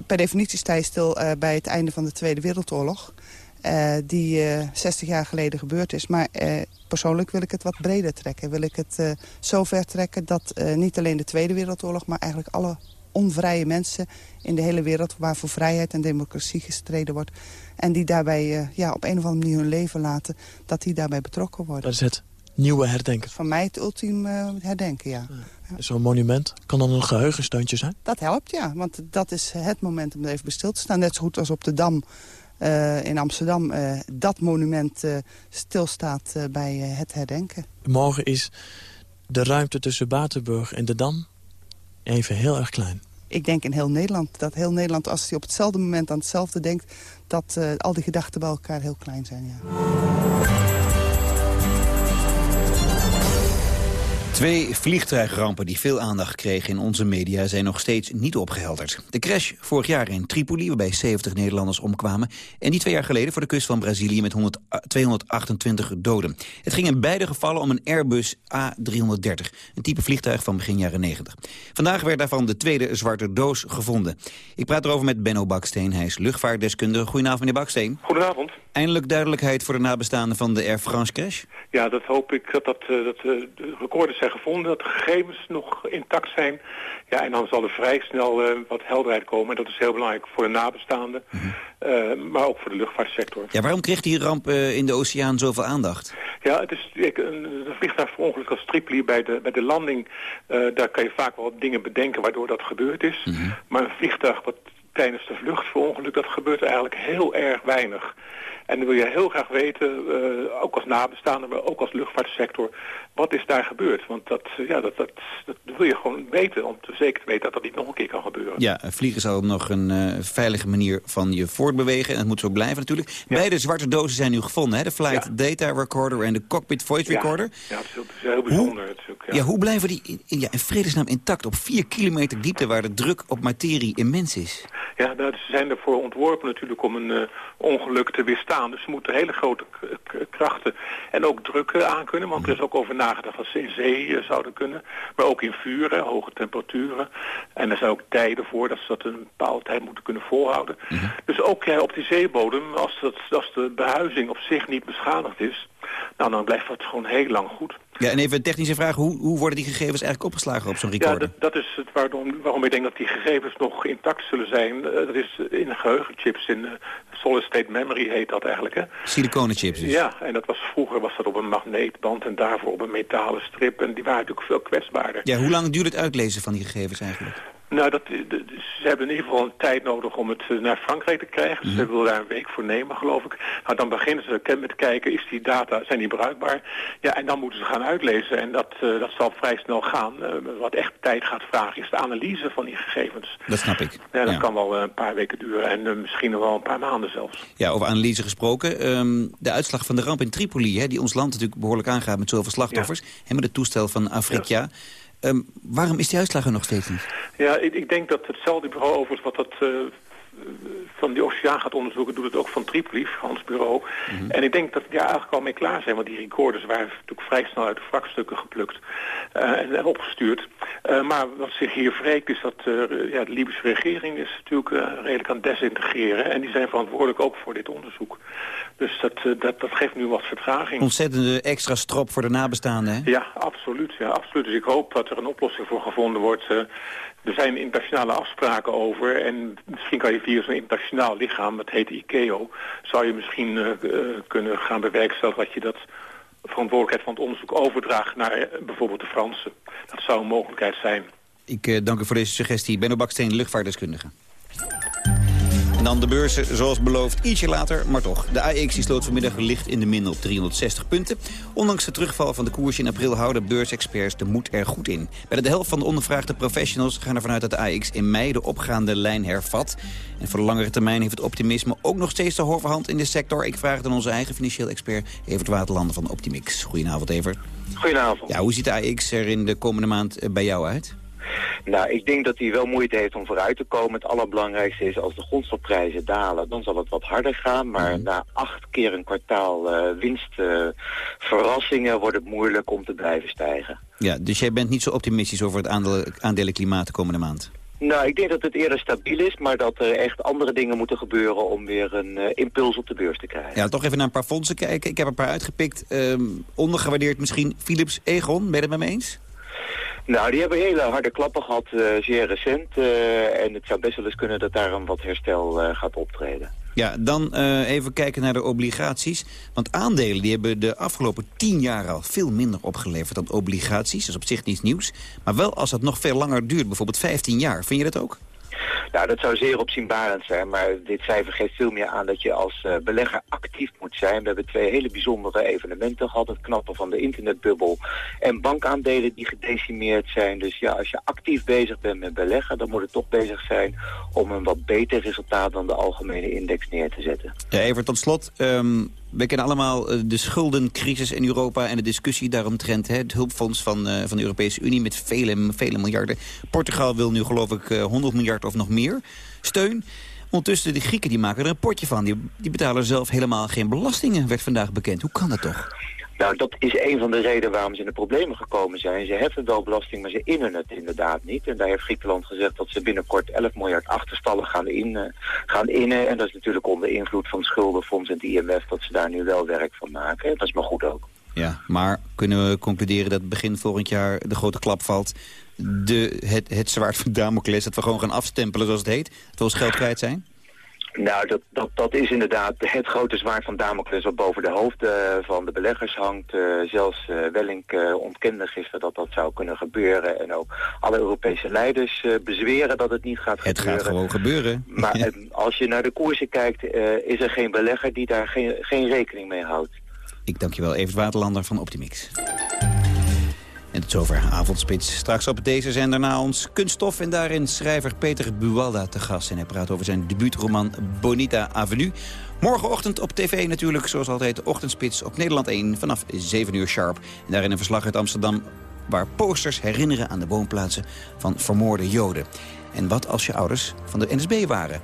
per definitie sta je stil bij het einde van de Tweede Wereldoorlog. Uh, die uh, 60 jaar geleden gebeurd is. Maar uh, persoonlijk wil ik het wat breder trekken. Wil ik het zo ver trekken dat niet alleen de Tweede Wereldoorlog... maar eigenlijk alle onvrije mensen in de hele wereld... waar voor vrijheid en democratie gestreden wordt... en die daarbij ja, op een of andere manier hun leven laten... dat die daarbij betrokken worden. Dat is het nieuwe herdenken? Van mij het ultieme herdenken, ja. ja. Zo'n monument kan dan een geheugensteuntje zijn? Dat helpt, ja. Want dat is het moment om even stil te staan. Net zo goed als op de Dam... Uh, in Amsterdam uh, dat monument uh, stilstaat bij het herdenken. Morgen is de ruimte tussen Batenburg en de Dam even heel erg klein. Ik denk in heel Nederland. Dat heel Nederland, als hij op hetzelfde moment aan hetzelfde denkt... dat al die gedachten bij elkaar heel klein zijn, ja. Twee vliegtuigrampen die veel aandacht kregen in onze media zijn nog steeds niet opgehelderd. De crash vorig jaar in Tripoli, waarbij 70 Nederlanders omkwamen. En die twee jaar geleden voor de kust van Brazilië met 100, 228 doden. Het ging in beide gevallen om een Airbus A330, een type vliegtuig van begin jaren 90. Vandaag werd daarvan de tweede zwarte doos gevonden. Ik praat erover met Benno Baksteen, hij is luchtvaartdeskundige. Goedenavond meneer Baksteen. Goedenavond. Eindelijk duidelijkheid voor de nabestaanden van de Air France crash? Ja, dat hoop ik dat, dat, dat de records zijn gevonden, dat de gegevens nog intact zijn. Ja, en dan zal er vrij snel uh, wat helderheid komen. En dat is heel belangrijk voor de nabestaanden, mm -hmm. uh, maar ook voor de luchtvaartsector. Ja, waarom kreeg die ramp uh, in de oceaan zoveel aandacht? Ja, het is ik, een vliegtuig verongeluk als Tripoli bij de, bij de landing. daar kan je vaak wel dingen bedenken waardoor dat gebeurd is. Mm -hmm. Maar een vliegtuig wat tijdens de vlucht verongeluk, dat gebeurt eigenlijk heel erg weinig. En dan wil je heel graag weten, uh, ook als nabestaande, maar ook als luchtvaartsector, wat is daar gebeurd? Want dat, uh, ja, dat, dat, dat, wil je gewoon weten, om te zeker te weten dat dat niet nog een keer kan gebeuren. Ja, vliegen zal nog een uh, veilige manier van je voortbewegen. En dat moet zo blijven natuurlijk. Ja. Beide zwarte dozen zijn nu gevonden, hè? de Flight ja. Data Recorder en de Cockpit Voice Recorder. Ja, dat is heel, dat is heel bijzonder. Hoe, natuurlijk, ja. hoe blijven die in, ja, in vredesnaam intact op vier kilometer diepte waar de druk op materie immens is? Ja, nou, ze zijn ervoor ontworpen natuurlijk om een ongeluk te weerstaan. Dus ze moeten hele grote krachten en ook druk aankunnen. Want er is ook over nagedacht dat ze in zee zouden kunnen. Maar ook in vuren, hoge temperaturen. En er zijn ook tijden voor dat ze dat een bepaalde tijd moeten kunnen volhouden. Mm -hmm. Dus ook ja, op die zeebodem, als, dat, als de behuizing op zich niet beschadigd is... nou dan blijft dat gewoon heel lang goed. Ja, en even een technische vraag. Hoe, hoe worden die gegevens eigenlijk opgeslagen op zo'n recorder? Ja, dat, dat is het waarom, waarom ik denk dat die gegevens nog intact zullen zijn. Dat is in geheugenchips, in uh, solid state memory heet dat eigenlijk. Hè? Siliconenchips dus? Ja, en dat was, vroeger was dat op een magneetband en daarvoor op een metalen strip. En die waren natuurlijk veel kwetsbaarder. Ja, hoe lang duurt het uitlezen van die gegevens eigenlijk? Nou, dat, ze hebben in ieder geval een tijd nodig om het naar Frankrijk te krijgen. Mm. Ze willen daar een week voor nemen, geloof ik. Nou, dan beginnen ze met kijken, is die data, zijn die bruikbaar? Ja, en dan moeten ze gaan uitlezen. En dat, uh, dat zal vrij snel gaan. Uh, wat echt tijd gaat vragen, is de analyse van die gegevens. Dat snap ik. Ja, dat ja. kan wel een paar weken duren en uh, misschien nog wel een paar maanden zelfs. Ja, over analyse gesproken. Um, de uitslag van de ramp in Tripoli, hè, die ons land natuurlijk behoorlijk aangaat met zoveel slachtoffers. Ja. En met het toestel van Afrika. Ja. Um, waarom is die uitslag er nog steeds niet? Ja, ik, ik denk dat hetzelfde bureau overigens wat dat uh, van die oceaan gaat onderzoeken, doet het ook van Tripoli, Frans bureau. Mm -hmm. En ik denk dat die eigenlijk al mee klaar zijn, want die recorders waren natuurlijk vrij snel uit de wrakstukken geplukt uh, en, opgestuurd. Uh, maar wat zich hier wreekt is dat ja, de Libische regering is natuurlijk redelijk aan het desintegreren. En die zijn verantwoordelijk ook voor dit onderzoek. Dus dat, dat, dat geeft nu wat vertraging. Ontzettende extra strop voor de nabestaanden, hè? Ja, absoluut. Ja, absoluut. Dus ik hoop dat er een oplossing voor gevonden wordt. Er zijn internationale afspraken over. En misschien kan je via zo'n internationaal lichaam, dat heet ICAO... zou je misschien uh, uh, kunnen gaan bewerkstelligen dat je dat verantwoordelijkheid van het onderzoek overdraagt naar bijvoorbeeld de Fransen. Dat zou een mogelijkheid zijn. Ik dank u voor deze suggestie. Benno Baksteen, luchtvaartdeskundige. Dan de beurzen, zoals beloofd, ietsje later, maar toch. De AX die sloot vanmiddag licht in de min op 360 punten. Ondanks de terugval van de koers in april houden beursexperts de moed er goed in. Bij de helft van de ondervraagde professionals gaan ervan uit dat de AX in mei de opgaande lijn hervat. En voor de langere termijn heeft het optimisme ook nog steeds de hoverhand in de sector. Ik vraag het aan onze eigen financieel expert Evert Waterlanden van Optimix. Goedenavond Evert. Goedenavond. Ja, hoe ziet de AX er in de komende maand bij jou uit? Nou, ik denk dat hij wel moeite heeft om vooruit te komen. Het allerbelangrijkste is als de grondstofprijzen dalen, dan zal het wat harder gaan. Maar mm. na acht keer een kwartaal uh, winstverrassingen uh, wordt het moeilijk om te blijven stijgen. Ja, dus jij bent niet zo optimistisch over het aandelenklimaat de komende maand? Nou, ik denk dat het eerder stabiel is, maar dat er echt andere dingen moeten gebeuren om weer een uh, impuls op de beurs te krijgen. Ja, toch even naar een paar fondsen kijken. Ik heb een paar uitgepikt. Um, ondergewaardeerd misschien Philips Egon, ben je het met me eens? Nou, die hebben hele harde klappen gehad, uh, zeer recent. Uh, en het zou best wel eens kunnen dat daar een wat herstel uh, gaat optreden. Ja, dan even kijken naar de obligaties. Want aandelen die hebben de afgelopen tien jaar al veel minder opgeleverd dan obligaties. Dat is op zich niets nieuws. Maar wel als dat nog veel langer duurt, bijvoorbeeld 15 jaar. Vind je dat ook? Nou, dat zou zeer opzienbarend zijn, maar dit cijfer geeft veel meer aan dat je als uh, belegger actief moet zijn. We hebben twee hele bijzondere evenementen gehad, het knappen van de internetbubbel en bankaandelen die gedecimeerd zijn. Dus ja, als je actief bezig bent met beleggen, dan moet het toch bezig zijn om een wat beter resultaat dan de algemene index neer te zetten. Ja, even tot slot, um, we kennen allemaal de schuldencrisis in Europa en de discussie daaromtrent. Hè, het hulpfonds van, uh, van de Europese Unie met vele, vele miljarden. Portugal wil nu geloof ik uh, 100 miljard of nog meer steun. Ondertussen, de Grieken die maken er een potje van. Die, die betalen zelf helemaal geen belastingen, werd vandaag bekend. Hoe kan dat toch? Nou, dat is een van de redenen waarom ze in de problemen gekomen zijn. Ze heffen wel belasting, maar ze innen het inderdaad niet. En daar heeft Griekenland gezegd dat ze binnenkort 11 miljard achterstallen gaan, in, uh, gaan innen. En dat is natuurlijk onder invloed van het schuldenfonds en het IMF dat ze daar nu wel werk van maken. Dat is maar goed ook. Ja, maar kunnen we concluderen dat begin volgend jaar de grote klap valt... De, het, het zwaard van Damocles, dat we gewoon gaan afstempelen zoals het heet... dat we ons geld kwijt zijn? Nou, dat, dat, dat is inderdaad het grote zwaard van Damocles wat boven de hoofden van de beleggers hangt. Uh, zelfs uh, Wellink uh, ontkende gisteren dat dat zou kunnen gebeuren. En ook alle Europese leiders bezweren dat het niet gaat het gebeuren. Het gaat gewoon gebeuren. Maar als je naar de koersen kijkt, is er geen belegger die daar geen, geen rekening mee houdt. Ik dank je wel, Evert Waterlander van Optimix. En tot zover avondspits. Straks op deze zender na ons kunststof en daarin schrijver Peter Buwalda te gast. En hij praat over zijn debuutroman Bonita Avenue. Morgenochtend op tv natuurlijk, zoals altijd, ochtendspits op Nederland 1 vanaf 7 uur sharp. En daarin een verslag uit Amsterdam waar posters herinneren aan de woonplaatsen van vermoorde Joden. En wat als je ouders van de NSB waren?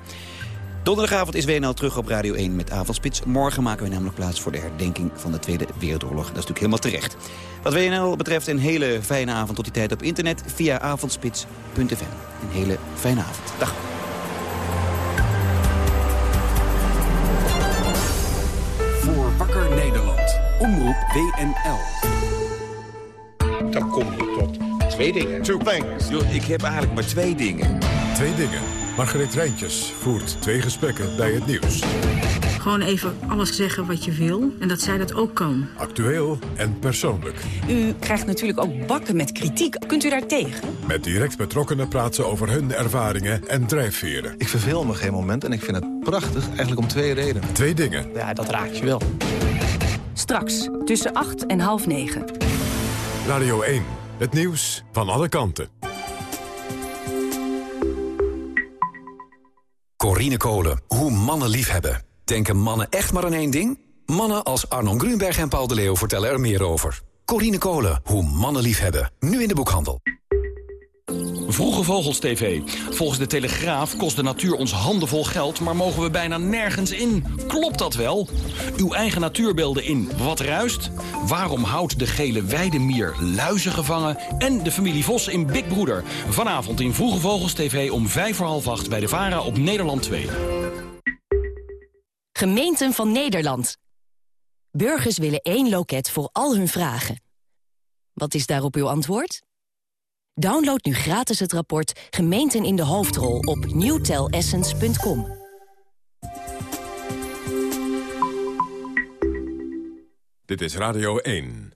Donderdagavond is WNL terug op Radio 1 met Avondspits. Morgen maken we namelijk plaats voor de herdenking van de Tweede Wereldoorlog. Dat is natuurlijk helemaal terecht. Wat WNL betreft een hele fijne avond tot die tijd op internet via avondspits.fm. Een hele fijne avond. Dag. Voor Wakker Nederland. Omroep WNL. Dan kom je tot twee dingen. Two things. ik heb eigenlijk maar twee dingen. Twee dingen. Margreet Rijntjes voert twee gesprekken bij het nieuws. Gewoon even alles zeggen wat je wil en dat zij dat ook kan. Actueel en persoonlijk. U krijgt natuurlijk ook bakken met kritiek. Kunt u daar tegen? Met direct betrokkenen praten over hun ervaringen en drijfveren. Ik verveel me geen moment en ik vind het prachtig, eigenlijk om twee redenen. Twee dingen. Ja, dat raakt je wel. Straks, tussen acht en half negen. Radio 1, het nieuws van alle kanten. Corine Kolen, hoe mannen liefhebben. Denken mannen echt maar aan één ding? Mannen als Arnon Grunberg en Paul de Leeuw vertellen er meer over. Corine Kolen, hoe mannen liefhebben. Nu in de boekhandel. Vroege Vogels TV. Volgens de Telegraaf kost de natuur ons handenvol geld... maar mogen we bijna nergens in. Klopt dat wel? Uw eigen natuurbeelden in Wat Ruist? Waarom houdt de gele weidemier luizen gevangen? En de familie Vos in Big Broeder. Vanavond in Vroege Vogels TV om vijf voor half acht... bij de VARA op Nederland 2. Gemeenten van Nederland. Burgers willen één loket voor al hun vragen. Wat is daarop uw antwoord? Download nu gratis het rapport Gemeenten in de Hoofdrol op newtelessence.com. Dit is Radio 1.